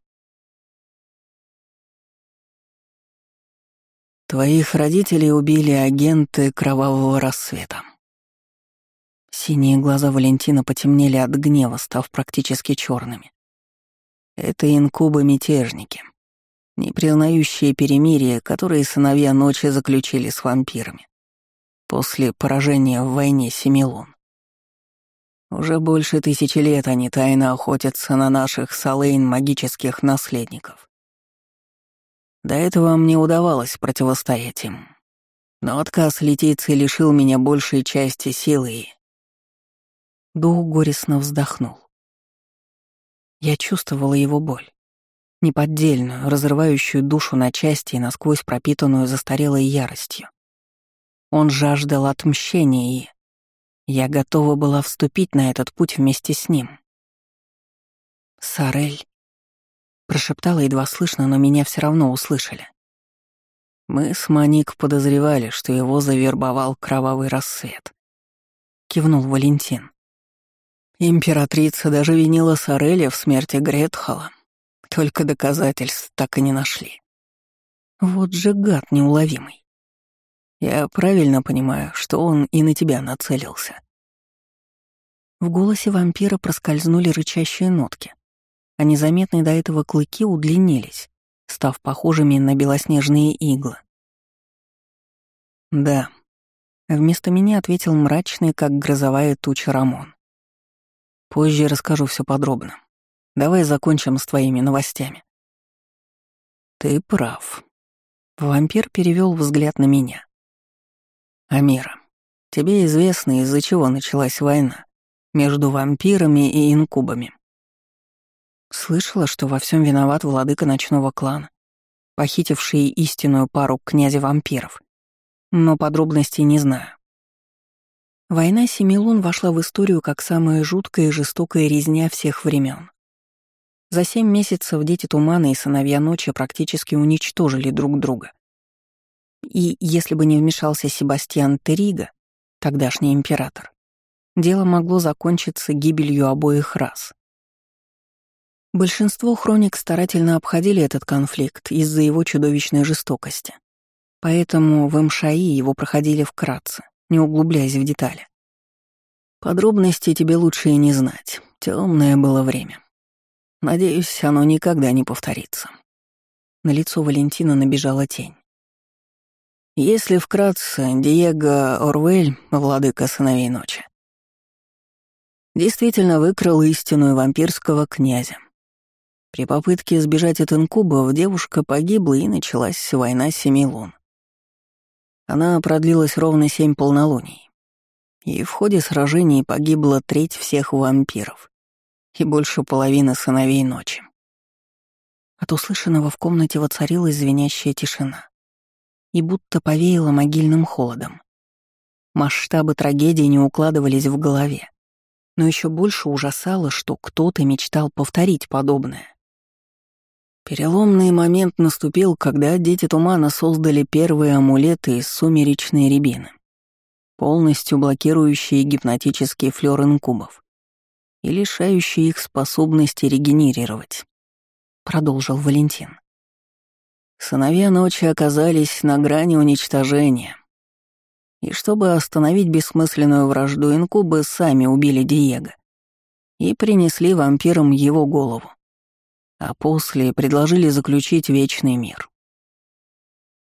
Твоих родителей убили агенты Кровавого Рассвета. Синие глаза Валентина потемнели от гнева, став практически черными. Это инкубы-мятежники, не признающие перемирие, которые сыновья ночи заключили с вампирами после поражения в войне Семи Лун. Уже больше тысячи лет они тайно охотятся на наших Салейн магических наследников. До этого мне удавалось противостоять им. Но отказ Летиции лишил меня большей части силы и... Дух горестно вздохнул. Я чувствовала его боль. Неподдельную, разрывающую душу на части и насквозь пропитанную застарелой яростью. Он жаждал отмщения, и... Я готова была вступить на этот путь вместе с ним. «Сарель», — прошептала едва слышно, но меня все равно услышали. Мы с Маник подозревали, что его завербовал кровавый рассвет. Кивнул Валентин. Императрица даже винила Сареля в смерти Гретхала. Только доказательств так и не нашли. Вот же гад неуловимый. Я правильно понимаю, что он и на тебя нацелился. В голосе вампира проскользнули рычащие нотки, а незаметные до этого клыки удлинились, став похожими на белоснежные иглы. «Да», — вместо меня ответил мрачный, как грозовая туча Рамон. «Позже расскажу все подробно. Давай закончим с твоими новостями». «Ты прав». Вампир перевел взгляд на меня. «Амира, тебе известно, из-за чего началась война между вампирами и инкубами?» Слышала, что во всем виноват владыка ночного клана, похитивший истинную пару князя вампиров. Но подробностей не знаю. Война Семи Лун вошла в историю как самая жуткая и жестокая резня всех времен. За семь месяцев дети Тумана и сыновья Ночи практически уничтожили друг друга. И если бы не вмешался Себастьян Терига, тогдашний император, дело могло закончиться гибелью обоих рас. Большинство хроник старательно обходили этот конфликт из-за его чудовищной жестокости. Поэтому в МШИ его проходили вкратце, не углубляясь в детали. Подробности тебе лучше и не знать. Темное было время. Надеюсь, оно никогда не повторится. На лицо Валентина набежала тень. Если вкратце, Диего Орвель, владыка сыновей ночи, действительно выкрал истинную вампирского князя, при попытке сбежать от инкубов девушка погибла и началась война семи лун. Она продлилась ровно семь полнолуний. И в ходе сражений погибла треть всех вампиров и больше половины сыновей ночи. От услышанного в комнате воцарилась звенящая тишина и будто повеяло могильным холодом. Масштабы трагедии не укладывались в голове, но еще больше ужасало, что кто-то мечтал повторить подобное. Переломный момент наступил, когда дети тумана создали первые амулеты из сумеречной рябины, полностью блокирующие гипнотический флёр инкубов и лишающие их способности регенерировать, продолжил Валентин. Сыновья ночи оказались на грани уничтожения. И чтобы остановить бессмысленную вражду, инкубы сами убили Диего и принесли вампирам его голову а после предложили заключить вечный мир.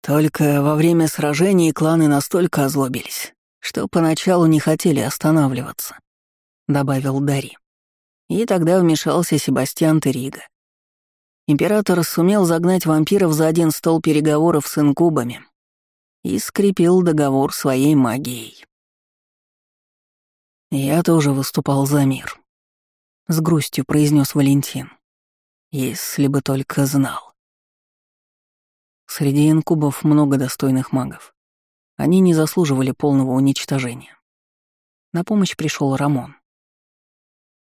Только во время сражений кланы настолько озлобились, что поначалу не хотели останавливаться, добавил Дари. И тогда вмешался Себастьян Терига. Император сумел загнать вампиров за один стол переговоров с инкубами и скрепил договор своей магией. «Я тоже выступал за мир», — с грустью произнес Валентин. Если бы только знал. Среди инкубов много достойных магов. Они не заслуживали полного уничтожения. На помощь пришел Рамон.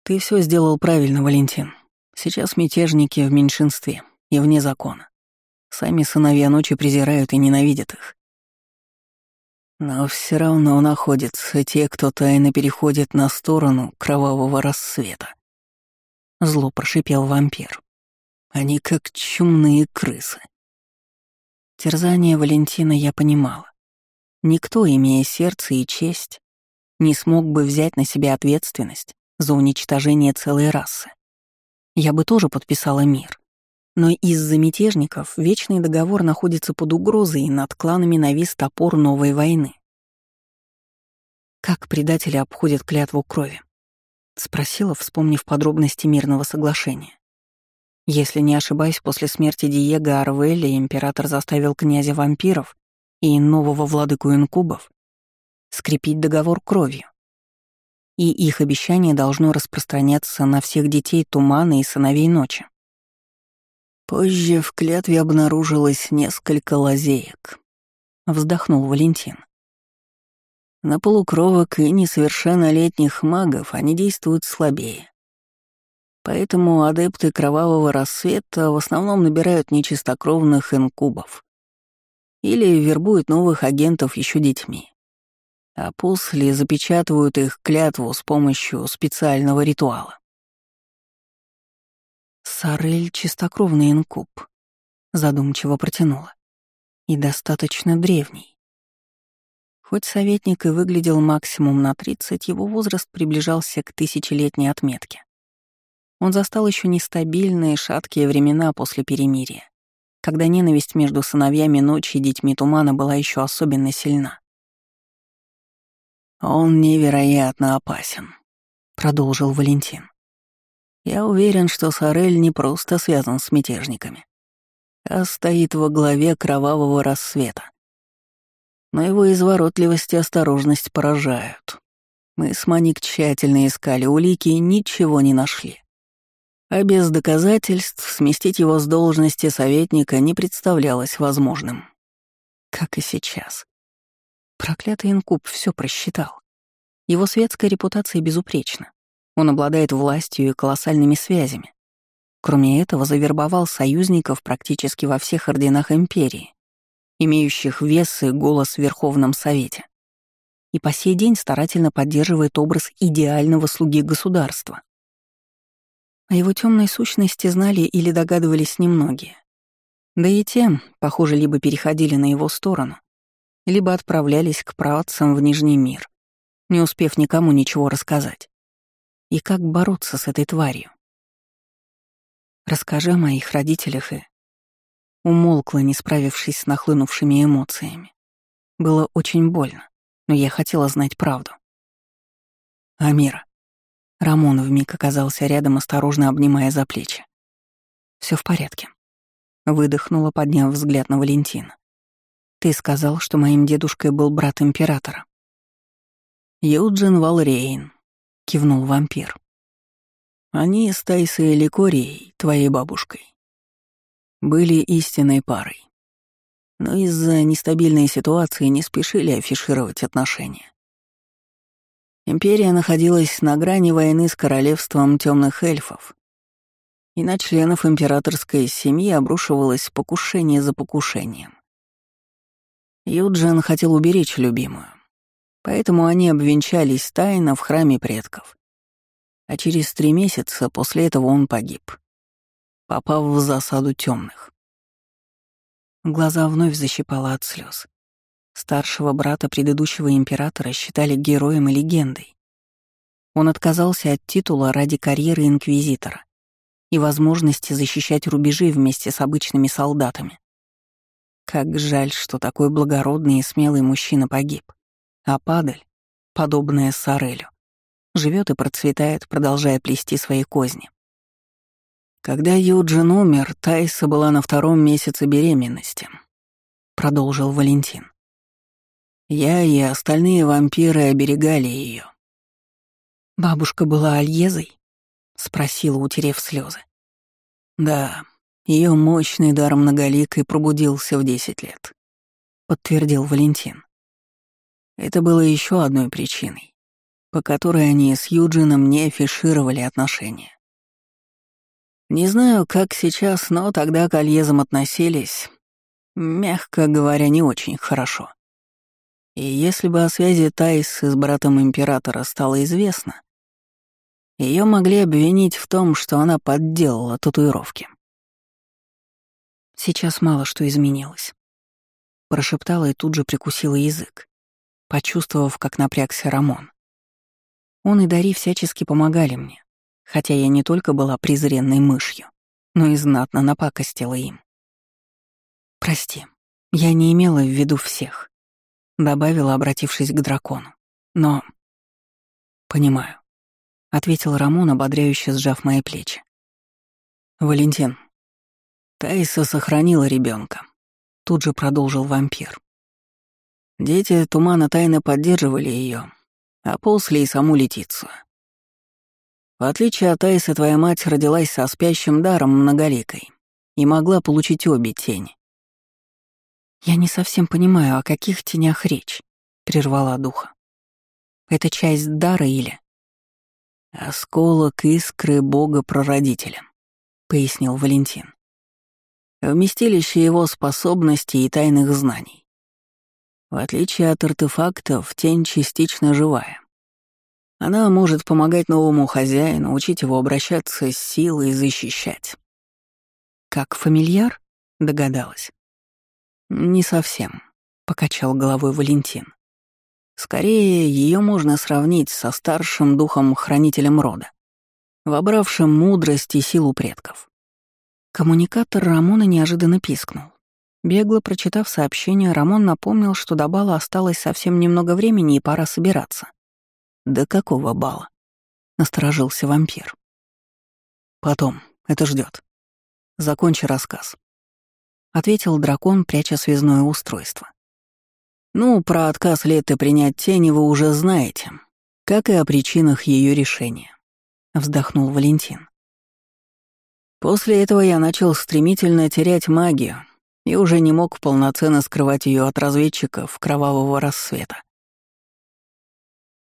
«Ты все сделал правильно, Валентин. Сейчас мятежники в меньшинстве и вне закона. Сами сыновья ночи презирают и ненавидят их. Но все равно находятся те, кто тайно переходит на сторону кровавого рассвета. Зло прошипел вампир. Они как чумные крысы. Терзание Валентина я понимала. Никто, имея сердце и честь, не смог бы взять на себя ответственность за уничтожение целой расы. Я бы тоже подписала мир. Но из-за мятежников Вечный договор находится под угрозой, и над кланами навис топор новой войны. Как предатели обходят клятву крови? — спросила, вспомнив подробности мирного соглашения. Если не ошибаюсь, после смерти Диего Арвелли император заставил князя вампиров и нового владыку инкубов скрепить договор кровью. И их обещание должно распространяться на всех детей Тумана и сыновей Ночи. Позже в клятве обнаружилось несколько лазеек. Вздохнул Валентин. На полукровок и несовершеннолетних магов они действуют слабее. Поэтому адепты кровавого рассвета в основном набирают нечистокровных инкубов или вербуют новых агентов еще детьми, а после запечатывают их клятву с помощью специального ритуала. «Сарель — чистокровный инкуб», — задумчиво протянула. «И достаточно древний. Хоть советник и выглядел максимум на 30, его возраст приближался к тысячелетней отметке. Он застал еще нестабильные, шаткие времена после перемирия, когда ненависть между сыновьями ночи и детьми тумана была еще особенно сильна. «Он невероятно опасен», — продолжил Валентин. «Я уверен, что Сорель не просто связан с мятежниками, а стоит во главе кровавого рассвета но его изворотливость и осторожность поражают. Мы с Маник тщательно искали улики и ничего не нашли. А без доказательств сместить его с должности советника не представлялось возможным. Как и сейчас. Проклятый инкуб все просчитал. Его светская репутация безупречна. Он обладает властью и колоссальными связями. Кроме этого, завербовал союзников практически во всех орденах империи имеющих вес и голос в Верховном Совете. И по сей день старательно поддерживает образ идеального слуги государства. О его темной сущности знали или догадывались немногие. Да и тем, похоже, либо переходили на его сторону, либо отправлялись к праотцам в Нижний мир, не успев никому ничего рассказать. И как бороться с этой тварью? Расскажи о моих родителях и Умолкла, не справившись с нахлынувшими эмоциями. Было очень больно, но я хотела знать правду. Амира. Рамон вмиг оказался рядом, осторожно обнимая за плечи. Все в порядке. Выдохнула, подняв взгляд на Валентина. Ты сказал, что моим дедушкой был брат императора. Юджин Валрейн, кивнул вампир. Они с Тайсой Ликорией, твоей бабушкой, были истинной парой. Но из-за нестабильной ситуации не спешили афишировать отношения. Империя находилась на грани войны с королевством темных эльфов, и на членов императорской семьи обрушивалось покушение за покушением. Юджин хотел уберечь любимую, поэтому они обвенчались тайно в храме предков. А через три месяца после этого он погиб попав в засаду темных. Глаза вновь защипало от слез. Старшего брата предыдущего императора считали героем и легендой. Он отказался от титула ради карьеры инквизитора и возможности защищать рубежи вместе с обычными солдатами. Как жаль, что такой благородный и смелый мужчина погиб. А падаль, подобная Сарелю, живет и процветает, продолжая плести свои козни. Когда Юджин умер, Тайса была на втором месяце беременности, продолжил Валентин. Я и остальные вампиры оберегали ее. Бабушка была Альезой? спросила, утерев слезы. Да, ее мощный дар многоликой пробудился в десять лет, подтвердил Валентин. Это было еще одной причиной, по которой они с Юджином не афишировали отношения. Не знаю, как сейчас, но тогда к Альезам относились, мягко говоря, не очень хорошо. И если бы о связи Тайс с братом императора стало известно, ее могли обвинить в том, что она подделала татуировки. Сейчас мало что изменилось. Прошептала и тут же прикусила язык, почувствовав, как напрягся Рамон. Он и Дари всячески помогали мне, хотя я не только была презренной мышью, но и знатно напакостила им. «Прости, я не имела в виду всех», — добавила, обратившись к дракону. «Но...» «Понимаю. ответил Рамон, ободряюще сжав мои плечи. «Валентин, Таиса сохранила ребенка. Тут же продолжил вампир. Дети тумана тайно поддерживали ее, а после и саму Летицию. В отличие от Таисы, твоя мать родилась со спящим даром многоликой и могла получить обе тени. «Я не совсем понимаю, о каких тенях речь», — прервала духа. «Это часть дара или...» «Осколок искры бога-прародителя», — пояснил Валентин. «Вместилище его способностей и тайных знаний. В отличие от артефактов, тень частично живая. Она может помогать новому хозяину, учить его обращаться с силой и защищать. «Как фамильяр?» — догадалась. «Не совсем», — покачал головой Валентин. «Скорее, ее можно сравнить со старшим духом-хранителем рода, вобравшим мудрость и силу предков». Коммуникатор Рамона неожиданно пискнул. Бегло прочитав сообщение, Рамон напомнил, что до бала осталось совсем немного времени и пора собираться. «До какого бала?» — насторожился вампир. «Потом, это ждет. Закончи рассказ», — ответил дракон, пряча связное устройство. «Ну, про отказ Леты принять тени вы уже знаете, как и о причинах ее решения», — вздохнул Валентин. После этого я начал стремительно терять магию и уже не мог полноценно скрывать ее от разведчиков кровавого рассвета.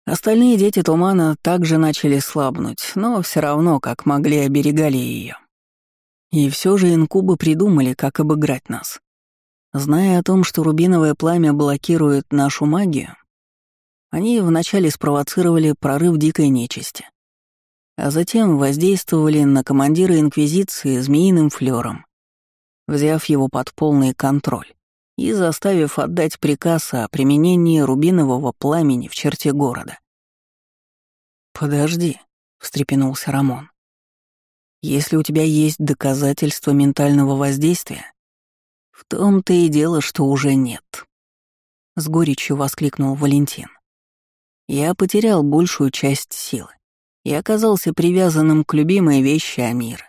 Остальные дети тумана также начали слабнуть, но все равно, как могли, оберегали ее. И все же инкубы придумали, как обыграть нас. Зная о том, что рубиновое пламя блокирует нашу магию, они вначале спровоцировали прорыв дикой нечисти, а затем воздействовали на командира Инквизиции змеиным флером, взяв его под полный контроль и заставив отдать приказ о применении рубинового пламени в черте города. «Подожди», — встрепенулся Рамон. Если у тебя есть доказательства ментального воздействия, в том-то и дело, что уже нет. С горечью воскликнул Валентин. Я потерял большую часть силы и оказался привязанным к любимой вещи Амира,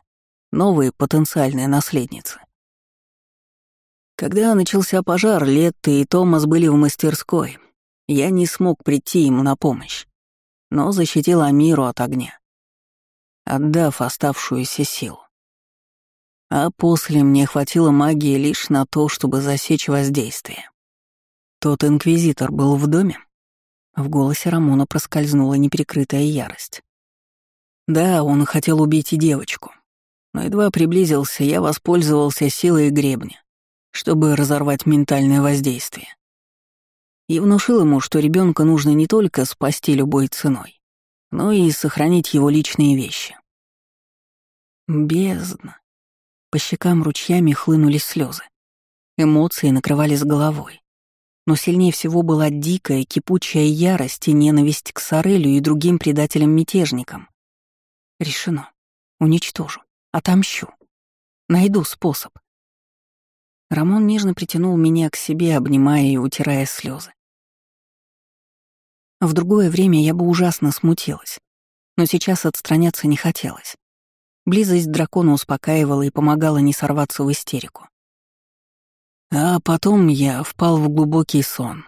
новой потенциальной наследнице. Когда начался пожар, Летта и Томас были в мастерской. Я не смог прийти им на помощь, но защитил Амиру от огня отдав оставшуюся силу. А после мне хватило магии лишь на то, чтобы засечь воздействие. Тот инквизитор был в доме? В голосе Рамона проскользнула неприкрытая ярость. Да, он хотел убить и девочку. Но едва приблизился, я воспользовался силой гребня, чтобы разорвать ментальное воздействие. И внушил ему, что ребенка нужно не только спасти любой ценой, но и сохранить его личные вещи. Бездна. По щекам ручьями хлынули слезы. Эмоции накрывали с головой. Но сильнее всего была дикая, кипучая ярость и ненависть к Сорелю и другим предателям-мятежникам. Решено. Уничтожу. Отомщу. Найду способ. Рамон нежно притянул меня к себе, обнимая и утирая слезы. В другое время я бы ужасно смутилась, но сейчас отстраняться не хотелось. Близость дракона успокаивала и помогала не сорваться в истерику. А потом я впал в глубокий сон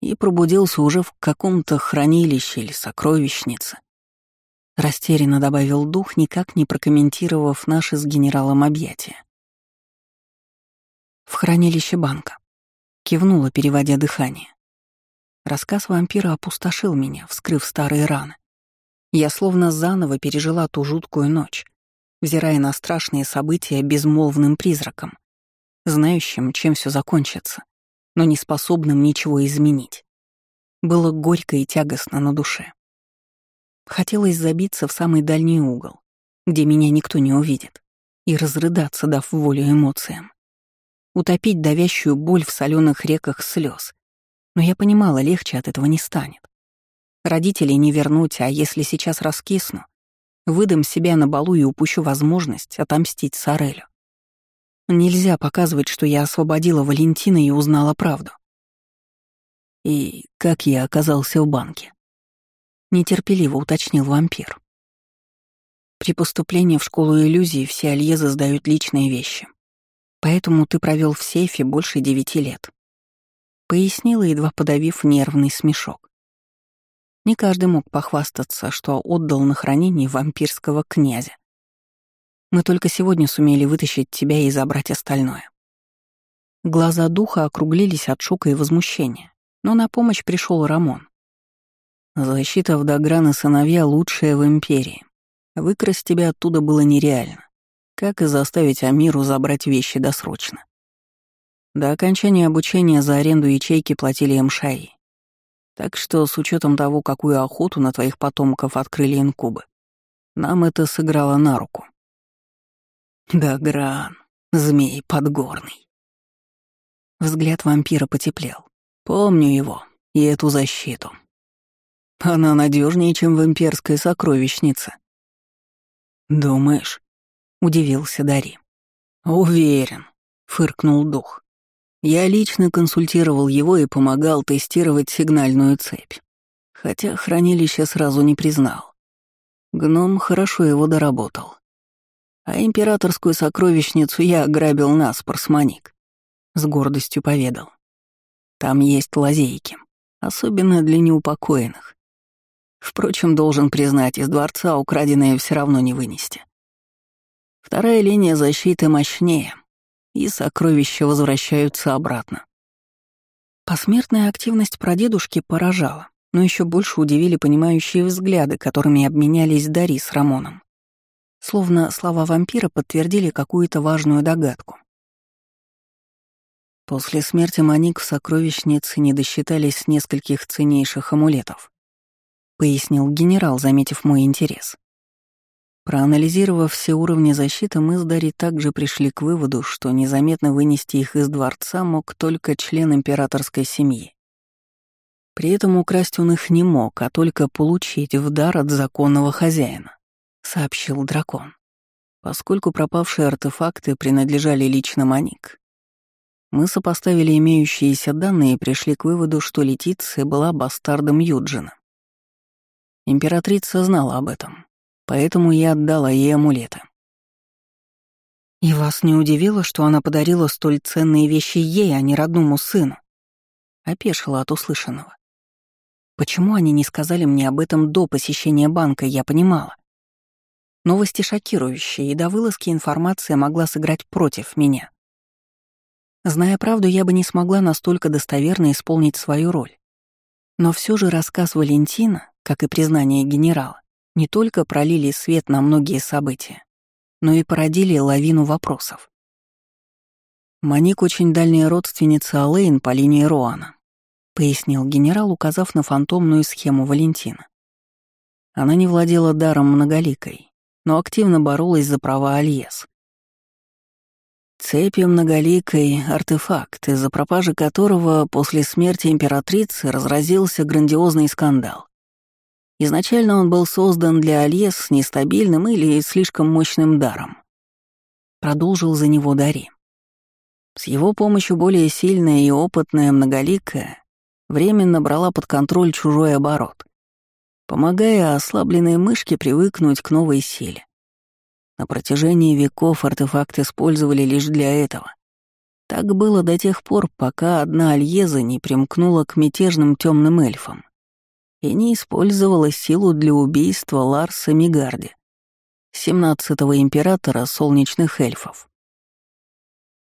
и пробудился уже в каком-то хранилище или сокровищнице. Растерянно добавил дух, никак не прокомментировав наши с генералом объятия. В хранилище банка. Кивнула, переводя дыхание. Рассказ вампира опустошил меня, вскрыв старые раны. Я словно заново пережила ту жуткую ночь, взирая на страшные события безмолвным призраком, знающим, чем все закончится, но не способным ничего изменить. Было горько и тягостно на душе. Хотелось забиться в самый дальний угол, где меня никто не увидит, и разрыдаться, дав волю эмоциям. Утопить давящую боль в соленых реках слез, но я понимала, легче от этого не станет. Родителей не вернуть, а если сейчас раскисну, выдам себя на балу и упущу возможность отомстить Сорелю. Нельзя показывать, что я освободила Валентина и узнала правду. И как я оказался в банке? Нетерпеливо уточнил вампир. При поступлении в школу иллюзий все альезы сдают личные вещи. Поэтому ты провел в сейфе больше девяти лет. Пояснила, едва подавив нервный смешок. Не каждый мог похвастаться, что отдал на хранение вампирского князя. Мы только сегодня сумели вытащить тебя и забрать остальное. Глаза духа округлились от шока и возмущения, но на помощь пришел Рамон. Защита в Дагран сыновья лучшая в Империи. Выкрасть тебя оттуда было нереально. Как и заставить Амиру забрать вещи досрочно. До окончания обучения за аренду ячейки платили МШАИ. Так что, с учетом того, какую охоту на твоих потомков открыли инкубы, нам это сыграло на руку. Да, Гран, змей подгорный. Взгляд вампира потеплел. Помню его и эту защиту. Она надежнее, чем в имперской сокровищнице. Думаешь? Удивился Дари. Уверен, фыркнул дух. Я лично консультировал его и помогал тестировать сигнальную цепь. Хотя хранилище сразу не признал. Гном хорошо его доработал. А императорскую сокровищницу я ограбил наспор с. С гордостью поведал. Там есть лазейки, особенно для неупокоенных. Впрочем, должен признать, из дворца украденное все равно не вынести. Вторая линия защиты мощнее, и сокровища возвращаются обратно. Посмертная активность прадедушки поражала, но еще больше удивили понимающие взгляды, которыми обменялись Дари с Рамоном. Словно слова вампира подтвердили какую-то важную догадку. После смерти Маник в сокровищнице не досчитались нескольких ценнейших амулетов, пояснил генерал, заметив мой интерес. Проанализировав все уровни защиты, мы с Дарьей также пришли к выводу, что незаметно вынести их из дворца мог только член императорской семьи. При этом украсть он их не мог, а только получить в дар от законного хозяина, сообщил дракон. Поскольку пропавшие артефакты принадлежали лично Маник, мы сопоставили имеющиеся данные и пришли к выводу, что Летиция была бастардом Юджина. Императрица знала об этом, поэтому я отдала ей амулеты. «И вас не удивило, что она подарила столь ценные вещи ей, а не родному сыну?» Опешила от услышанного. Почему они не сказали мне об этом до посещения банка, я понимала. Новости шокирующие, и до вылазки информация могла сыграть против меня. Зная правду, я бы не смогла настолько достоверно исполнить свою роль. Но все же рассказ Валентина, как и признание генерала, не только пролили свет на многие события, но и породили лавину вопросов. «Маник очень дальняя родственница Алэйн по линии Роана», — пояснил генерал, указав на фантомную схему Валентина. Она не владела даром многоликой, но активно боролась за права Альес. Цепи многоликой — артефакт, из-за пропажи которого после смерти императрицы разразился грандиозный скандал. Изначально он был создан для Альес с нестабильным или слишком мощным даром. Продолжил за него Дари. С его помощью более сильная и опытная многоликая временно брала под контроль чужой оборот, помогая ослабленной мышке привыкнуть к новой силе. На протяжении веков артефакт использовали лишь для этого. Так было до тех пор, пока одна Альеза не примкнула к мятежным темным эльфам и не использовала силу для убийства Ларса Мигарди, 17-го императора солнечных эльфов.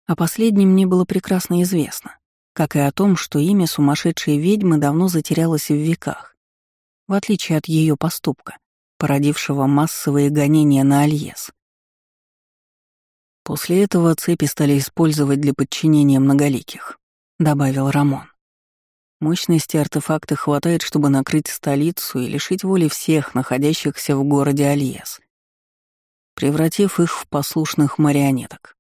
О последнем мне было прекрасно известно, как и о том, что имя сумасшедшей ведьмы давно затерялось в веках, в отличие от ее поступка, породившего массовые гонения на Альес. После этого цепи стали использовать для подчинения многоликих, добавил Рамон. Мощности артефакта хватает, чтобы накрыть столицу и лишить воли всех, находящихся в городе Альес, превратив их в послушных марионеток.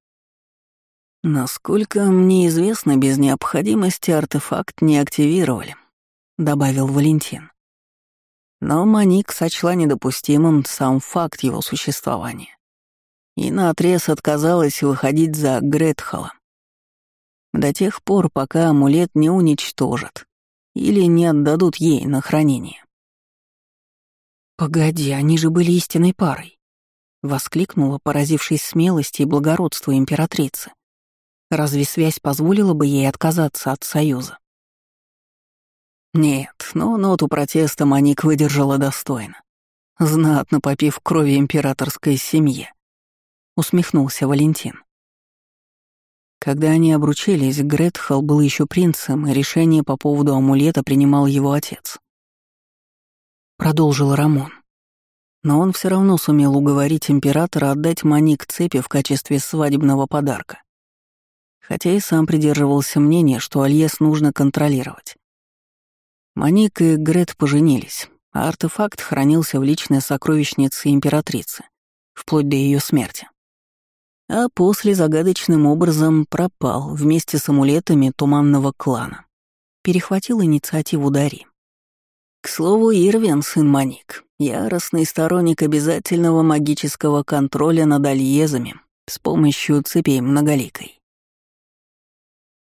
«Насколько мне известно, без необходимости артефакт не активировали», — добавил Валентин. Но Маник сочла недопустимым сам факт его существования и наотрез отказалась выходить за Гретхола. До тех пор, пока амулет не уничтожат, или не отдадут ей на хранение. Погоди, они же были истинной парой. — воскликнула, поразившись смелости и благородству императрицы. «Разве связь позволила бы ей отказаться от союза?» Нет, но ноту протеста Маник выдержала достойно, знатно попив крови императорской семье. Усмехнулся Валентин. Когда они обручились, Гретхал был еще принцем, и решение по поводу амулета принимал его отец. Продолжил Рамон. Но он все равно сумел уговорить императора отдать Маник цепи в качестве свадебного подарка. Хотя и сам придерживался мнения, что Альес нужно контролировать. Маник и Грет поженились, а артефакт хранился в личной сокровищнице императрицы, вплоть до ее смерти а после загадочным образом пропал вместе с амулетами туманного клана. Перехватил инициативу Дари. К слову, Ирвин, сын Маник, яростный сторонник обязательного магического контроля над альезами с помощью цепей многоликой.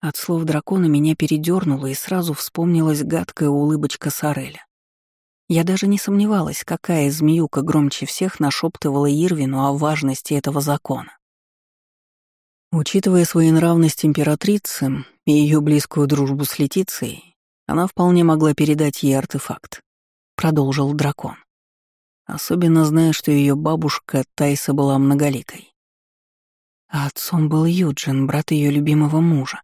От слов дракона меня передернуло и сразу вспомнилась гадкая улыбочка Сареля. Я даже не сомневалась, какая змеюка громче всех нашептывала Ирвину о важности этого закона. Учитывая своенравность императрицы и ее близкую дружбу с Летицией, она вполне могла передать ей артефакт, продолжил дракон. Особенно зная, что ее бабушка Тайса была многоликой. А отцом был Юджин, брат ее любимого мужа.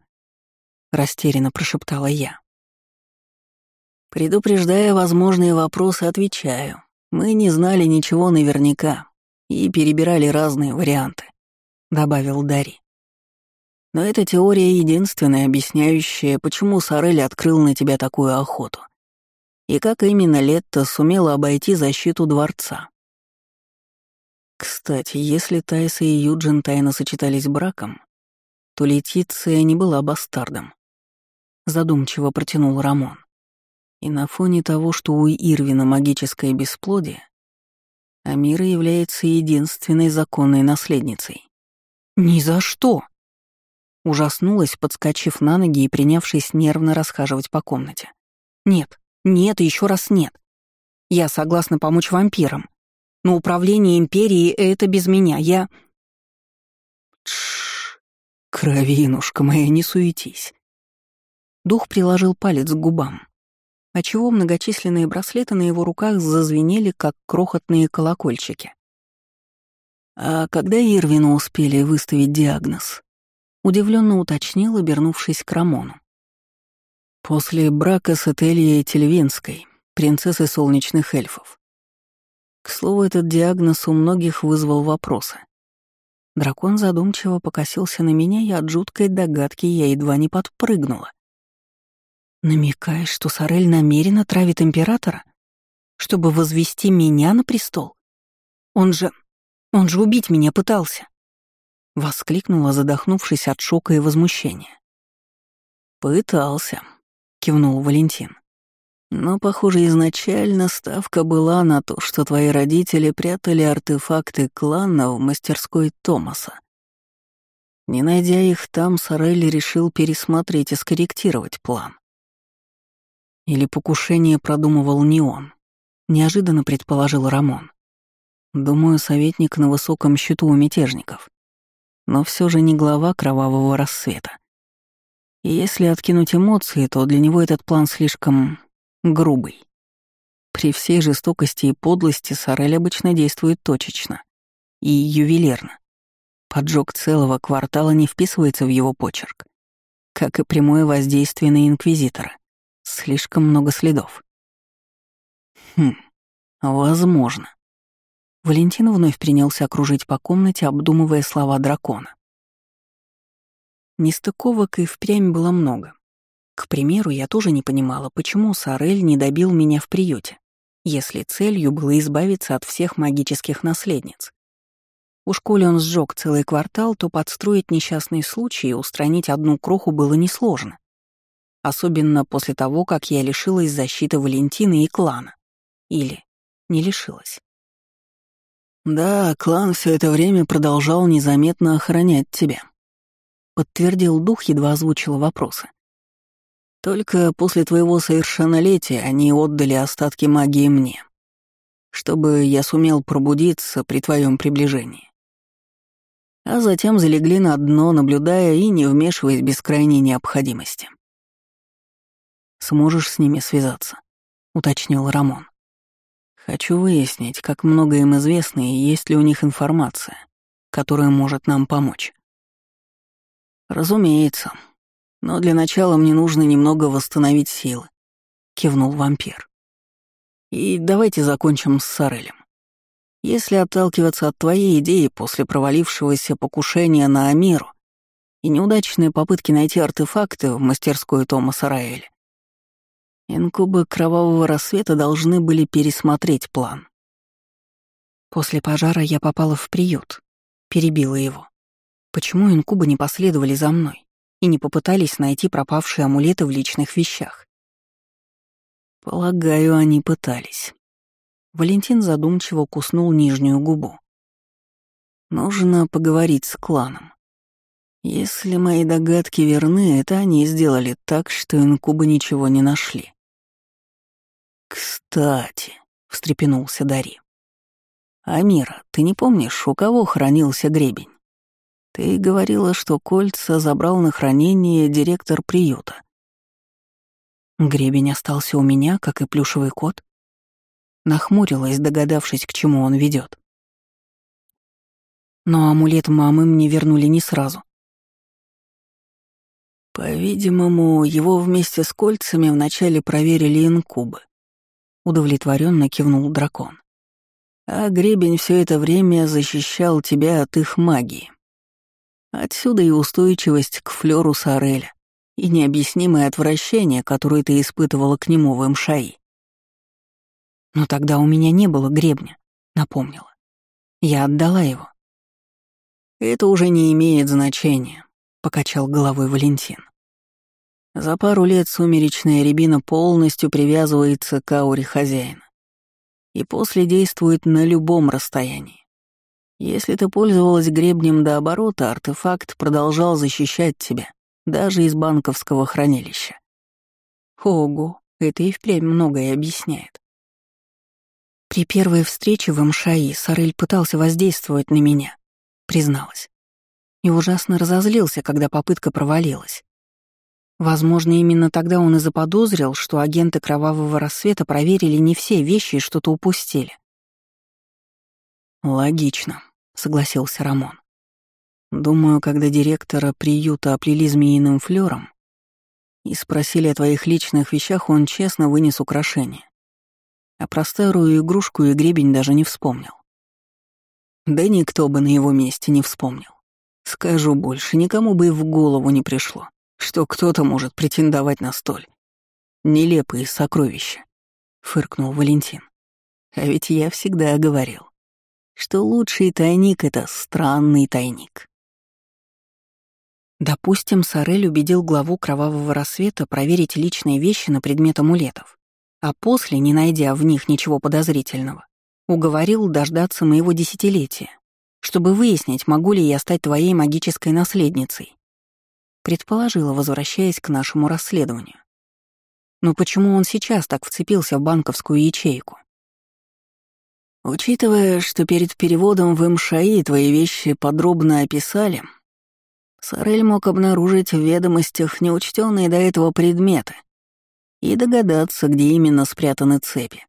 Растерянно прошептала я. Предупреждая возможные вопросы, отвечаю. Мы не знали ничего наверняка и перебирали разные варианты, добавил Дари. Но эта теория единственная, объясняющая, почему Сорель открыл на тебя такую охоту. И как именно Летта сумела обойти защиту дворца. Кстати, если Тайса и Юджин тайно сочетались браком, то Летиция не была бастардом. Задумчиво протянул Рамон. И на фоне того, что у Ирвина магическое бесплодие, Амира является единственной законной наследницей. «Ни за что!» Ужаснулась, подскочив на ноги и принявшись нервно расхаживать по комнате. «Нет, нет и еще раз нет. Я согласна помочь вампирам. Но управление империей — это без меня. Я...» Тш, кровинушка моя, не суетись. Дух приложил палец к губам, отчего многочисленные браслеты на его руках зазвенели, как крохотные колокольчики. А когда Ирвину успели выставить диагноз? Удивленно уточнил, обернувшись к Рамону. После брака с Этельей Тельвинской, принцессой солнечных эльфов. К слову, этот диагноз у многих вызвал вопросы. Дракон задумчиво покосился на меня, и от жуткой догадки я едва не подпрыгнула. Намекаешь, что Сорель намеренно травит императора? Чтобы возвести меня на престол? Он же... он же убить меня пытался. — воскликнула, задохнувшись от шока и возмущения. «Пытался», — кивнул Валентин. «Но, похоже, изначально ставка была на то, что твои родители прятали артефакты клана в мастерской Томаса. Не найдя их там, Сорелли решил пересмотреть и скорректировать план. Или покушение продумывал не он, неожиданно предположил Рамон. Думаю, советник на высоком счету у мятежников но все же не глава кровавого рассвета. И если откинуть эмоции, то для него этот план слишком грубый. При всей жестокости и подлости Сорель обычно действует точечно и ювелирно. Поджог целого квартала не вписывается в его почерк, как и прямое воздействие на Инквизитора. Слишком много следов. Хм, возможно. Валентин вновь принялся окружить по комнате, обдумывая слова дракона. Нестыковок и впрямь было много. К примеру, я тоже не понимала, почему Сарель не добил меня в приюте, если целью было избавиться от всех магических наследниц. Уж коли он сжег целый квартал, то подстроить несчастный случай и устранить одну кроху было несложно. Особенно после того, как я лишилась защиты Валентины и клана. Или не лишилась. «Да, клан все это время продолжал незаметно охранять тебя», — подтвердил дух, едва озвучил вопросы. «Только после твоего совершеннолетия они отдали остатки магии мне. чтобы я сумел пробудиться при твоем приближении. А затем залегли на дно, наблюдая и не вмешиваясь без крайней необходимости. «Сможешь с ними связаться?» — уточнил Рамон. «Хочу выяснить, как много им известно и есть ли у них информация, которая может нам помочь». «Разумеется. Но для начала мне нужно немного восстановить силы», — кивнул вампир. «И давайте закончим с Сорелем. Если отталкиваться от твоей идеи после провалившегося покушения на Амиру и неудачной попытки найти артефакты в мастерской Томаса Раэля, инкубы Кровавого Рассвета должны были пересмотреть план. После пожара я попала в приют, перебила его. Почему инкубы не последовали за мной и не попытались найти пропавшие амулеты в личных вещах? Полагаю, они пытались. Валентин задумчиво куснул нижнюю губу. Нужно поговорить с кланом. Если мои догадки верны, это они сделали так, что инкубы ничего не нашли. «Кстати», — встрепенулся Дари. «Амира, ты не помнишь, у кого хранился гребень? Ты говорила, что кольца забрал на хранение директор приюта. Гребень остался у меня, как и плюшевый кот. Нахмурилась, догадавшись, к чему он ведет. Но амулет мамы мне вернули не сразу. По-видимому, его вместе с кольцами вначале проверили инкубы. Удовлетворенно кивнул дракон. А гребень все это время защищал тебя от их магии. Отсюда и устойчивость к флеру Сареля, и необъяснимое отвращение, которое ты испытывала к нему в Мшаи. Но тогда у меня не было гребня, напомнила. Я отдала его. Это уже не имеет значения, покачал головой Валентин. За пару лет сумеречная рябина полностью привязывается к ауре хозяина и после действует на любом расстоянии. Если ты пользовалась гребнем до оборота, артефакт продолжал защищать тебя, даже из банковского хранилища. Ого, это и впрямь многое объясняет. При первой встрече в МШАИ Сарель пытался воздействовать на меня, призналась. И ужасно разозлился, когда попытка провалилась. Возможно, именно тогда он и заподозрил, что агенты Кровавого Рассвета проверили не все вещи и что-то упустили. «Логично», — согласился Рамон. «Думаю, когда директора приюта оплели змеиным флером и спросили о твоих личных вещах, он честно вынес украшение. А про старую игрушку и гребень даже не вспомнил. Да никто бы на его месте не вспомнил. Скажу больше, никому бы и в голову не пришло, что кто-то может претендовать на столь нелепые сокровища, — фыркнул Валентин. А ведь я всегда говорил, что лучший тайник — это странный тайник. Допустим, Сорель убедил главу Кровавого Рассвета проверить личные вещи на предмет амулетов а после, не найдя в них ничего подозрительного, уговорил дождаться моего десятилетия, чтобы выяснить, могу ли я стать твоей магической наследницей. Предположила, возвращаясь к нашему расследованию. Но почему он сейчас так вцепился в банковскую ячейку? Учитывая, что перед переводом в МШИ твои вещи подробно описали, Сорель мог обнаружить в ведомостях неучтенные до этого предметы — и догадаться, где именно спрятаны цепи.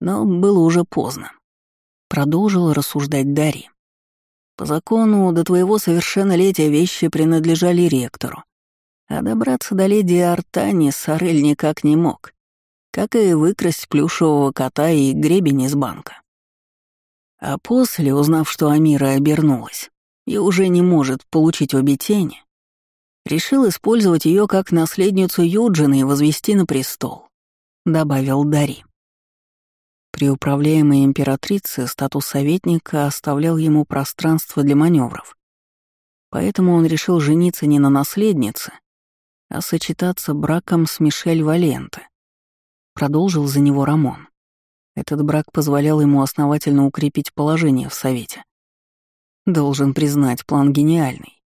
Но было уже поздно. Продолжила рассуждать Дарья. По закону, до твоего совершеннолетия вещи принадлежали ректору, а добраться до леди Артани Сорель никак не мог, как и выкрасть плюшевого кота и гребень из банка. А после, узнав, что Амира обернулась и уже не может получить обе тени, Решил использовать ее как наследницу Юджина и возвести на престол», — добавил Дари. При управляемой императрице статус советника оставлял ему пространство для маневров. Поэтому он решил жениться не на наследнице, а сочетаться браком с Мишель Валенте. Продолжил за него Рамон. Этот брак позволял ему основательно укрепить положение в Совете. Должен признать, план гениальный.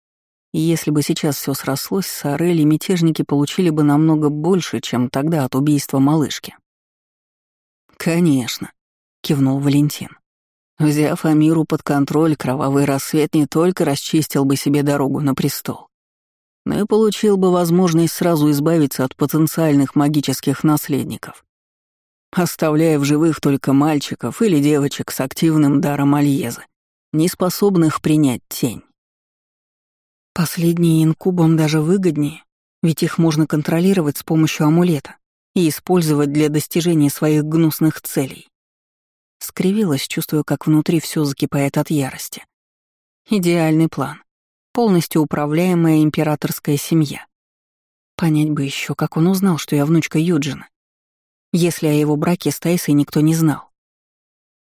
И если бы сейчас все срослось, Сорель и мятежники получили бы намного больше, чем тогда от убийства малышки. Конечно. — кивнул Валентин. Взяв Амиру под контроль, кровавый рассвет не только расчистил бы себе дорогу на престол, но и получил бы возможность сразу избавиться от потенциальных магических наследников, оставляя в живых только мальчиков или девочек с активным даром Альезы, не способных принять тень. Последние инкубам даже выгоднее, ведь их можно контролировать с помощью амулета и использовать для достижения своих гнусных целей. Скривилась, чувствуя, как внутри все закипает от ярости. Идеальный план. Полностью управляемая императорская семья. Понять бы еще, как он узнал, что я внучка Юджина. Если о его браке с Тайсой никто не знал.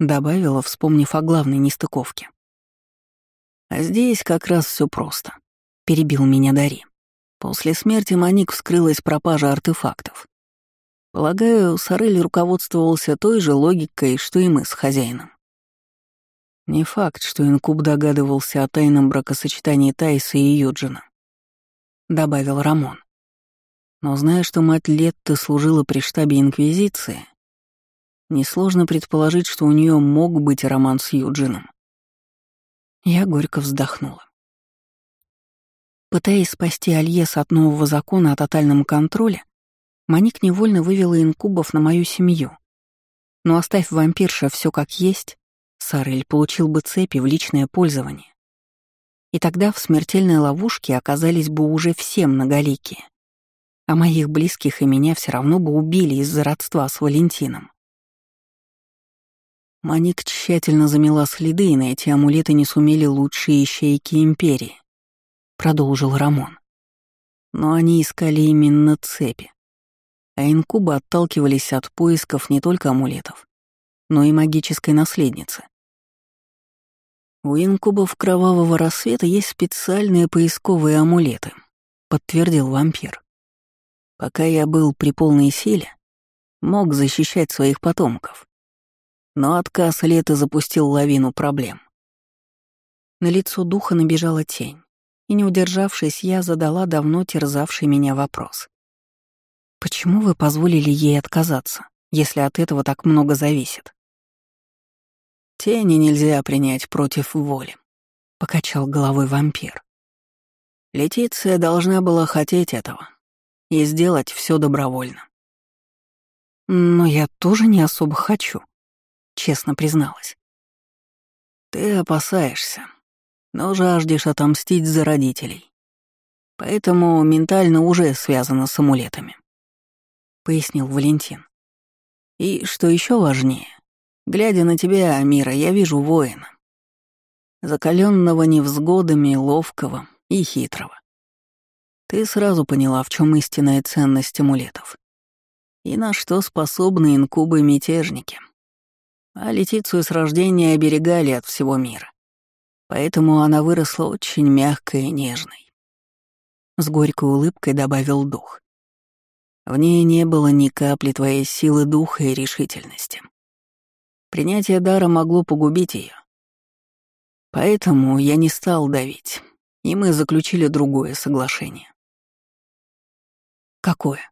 Добавила, вспомнив о главной нестыковке. А здесь как раз все просто. Перебил меня Дари. После смерти Маник вскрылась пропажа артефактов. Полагаю, Сорель руководствовался той же логикой, что и мы с хозяином. Не факт, что Инкуб догадывался о тайном бракосочетании Тайса и Юджина, — добавил Рамон. Но зная, что мать Летты служила при штабе Инквизиции, несложно предположить, что у нее мог быть роман с Юджином. Я горько вздохнула. Пытаясь спасти Альес от нового закона о тотальном контроле, Маник невольно вывела инкубов на мою семью. Но оставь вампирша все как есть, Сарель получил бы цепи в личное пользование. И тогда в смертельной ловушке оказались бы уже все многоликие. А моих близких и меня все равно бы убили из-за родства с Валентином. Маник тщательно замела следы, и на эти амулеты не сумели лучшие ищейки Империи, — продолжил Рамон. Но они искали именно цепи а инкубы отталкивались от поисков не только амулетов, но и магической наследницы. У инкубов кровавого рассвета есть специальные поисковые амулеты, подтвердил вампир. Пока я был при полной силе, мог защищать своих потомков. Но отказ лета запустил лавину проблем. На лицо духа набежала тень, и, не удержавшись, я задала давно терзавший меня вопрос. Почему вы позволили ей отказаться, если от этого так много зависит? Тени нельзя принять против воли, покачал головой вампир. Летиция должна была хотеть этого и сделать все добровольно. Но я тоже не особо хочу, честно призналась. Ты опасаешься, но жаждешь отомстить за родителей. Поэтому ментально уже связано с амулетами. — пояснил Валентин. «И что еще важнее, глядя на тебя, Амира, я вижу воина. Закаленного невзгодами, ловкого и хитрого. Ты сразу поняла, в чем истинная ценность амулетов. И на что способны инкубы-мятежники. А Летицию с рождения оберегали от всего мира. Поэтому она выросла очень мягкой и нежной. С горькой улыбкой добавил дух. В ней не было ни капли твоей силы духа и решительности. Принятие дара могло погубить ее. Поэтому я не стал давить, и мы заключили другое соглашение. Какое?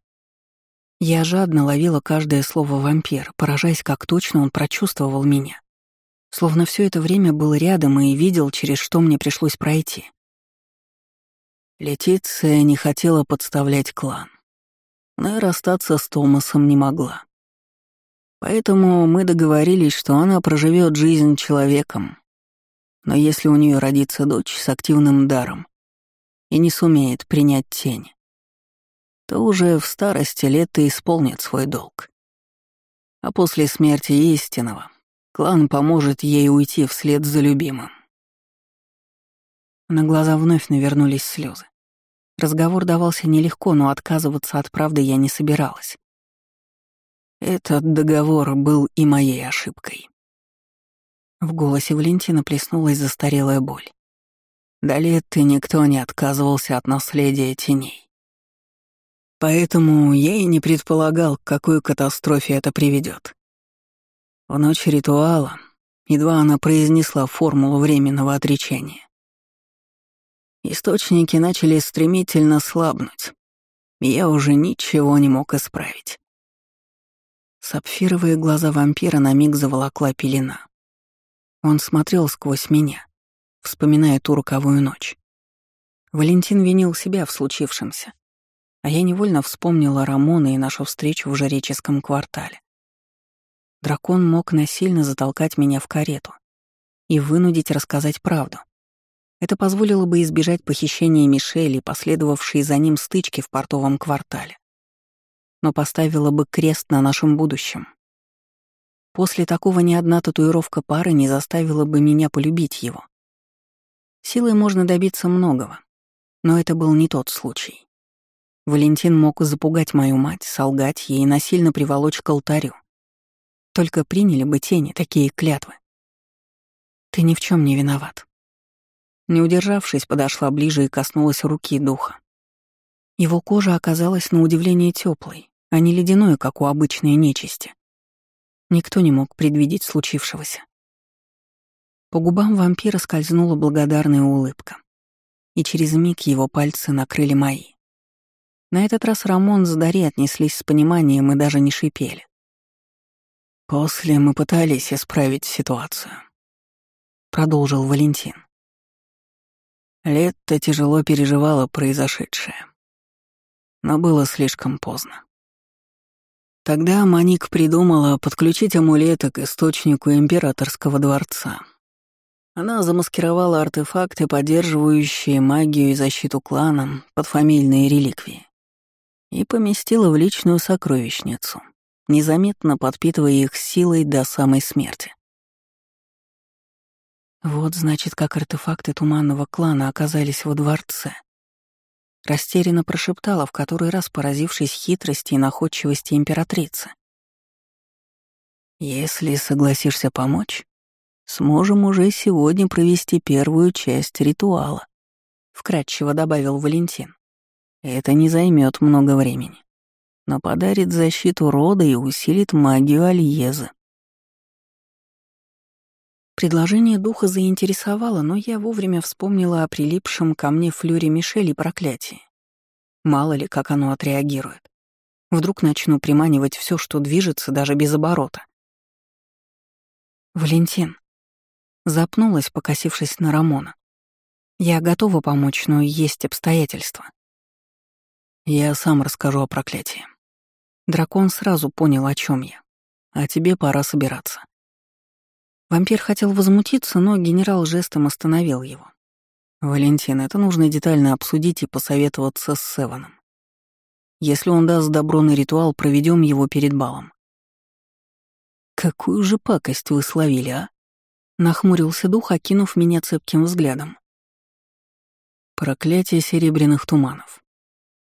Я жадно ловила каждое слово вампир, поражаясь, как точно он прочувствовал меня. Словно все это время был рядом и видел, через что мне пришлось пройти. Летиция не хотела подставлять клан но и расстаться с Томасом не могла. Поэтому мы договорились, что она проживет жизнь человеком. Но если у нее родится дочь с активным даром и не сумеет принять тень, то уже в старости лет и исполнит свой долг. А после смерти истинного клан поможет ей уйти вслед за любимым. На глаза вновь навернулись слезы. Разговор давался нелегко, но отказываться от правды я не собиралась. Этот договор был и моей ошибкой. В голосе Валентина плеснулась застарелая боль. До лет-то никто не отказывался от наследия теней. Поэтому я и не предполагал, к какой катастрофе это приведет. В ночь ритуала едва она произнесла формулу временного отречения. Источники начали стремительно слабнуть, и я уже ничего не мог исправить. Сапфировые глаза вампира на миг заволокла пелена. Он смотрел сквозь меня, вспоминая ту роковую ночь. Валентин винил себя в случившемся, а я невольно вспомнила Рамона и нашу встречу в жреческом квартале. Дракон мог насильно затолкать меня в карету и вынудить рассказать правду. Это позволило бы избежать похищения Мишели и последовавшей за ним стычки в портовом квартале. Но поставило бы крест на нашем будущем. После такого ни одна татуировка пары не заставила бы меня полюбить его. Силой можно добиться многого, но это был не тот случай. Валентин мог запугать мою мать, солгать ей и насильно приволочь к алтарю. Только приняли бы тени такие клятвы. Ты ни в чем не виноват. Не удержавшись, подошла ближе и коснулась руки духа. Его кожа оказалась на удивление теплой, а не ледяной, как у обычной нечисти. Никто не мог предвидеть случившегося. По губам вампира скользнула благодарная улыбка, и через миг его пальцы накрыли мои. На этот раз Рамон с Дари отнеслись с пониманием и даже не шипели. «После мы пытались исправить ситуацию», — продолжил Валентин. Лето тяжело переживало произошедшее. Но было слишком поздно. Тогда Маник придумала подключить амулеты к источнику императорского дворца. Она замаскировала артефакты, поддерживающие магию и защиту клана под фамильные реликвии, и поместила в личную сокровищницу, незаметно подпитывая их силой до самой смерти. Вот, значит, как артефакты туманного клана оказались во дворце. Растерянно прошептала, в который раз поразившись хитрости и находчивости императрицы. «Если согласишься помочь, сможем уже сегодня провести первую часть ритуала», — вкратчиво добавил Валентин. «Это не займет много времени, но подарит защиту рода и усилит магию Альезы». Предложение духа заинтересовало, но я вовремя вспомнила о прилипшем ко мне флюре Мишель и проклятии. Мало ли, как оно отреагирует. Вдруг начну приманивать все, что движется, даже без оборота. «Валентин», — запнулась, покосившись на Рамона. «Я готова помочь, но есть обстоятельства». «Я сам расскажу о проклятии». Дракон сразу понял, о чем я. А тебе пора собираться. Вампир хотел возмутиться, но генерал жестом остановил его. «Валентин, это нужно детально обсудить и посоветоваться с Севаном. Если он даст добро на ритуал, проведем его перед балом». «Какую же пакость вы словили, а?» — нахмурился дух, окинув меня цепким взглядом. Проклятие серебряных туманов.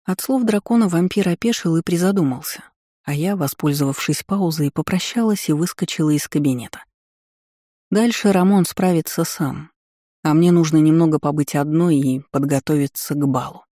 От слов дракона вампир опешил и призадумался, а я, воспользовавшись паузой, попрощалась и выскочила из кабинета. Дальше Рамон справится сам, а мне нужно немного побыть одной и подготовиться к балу.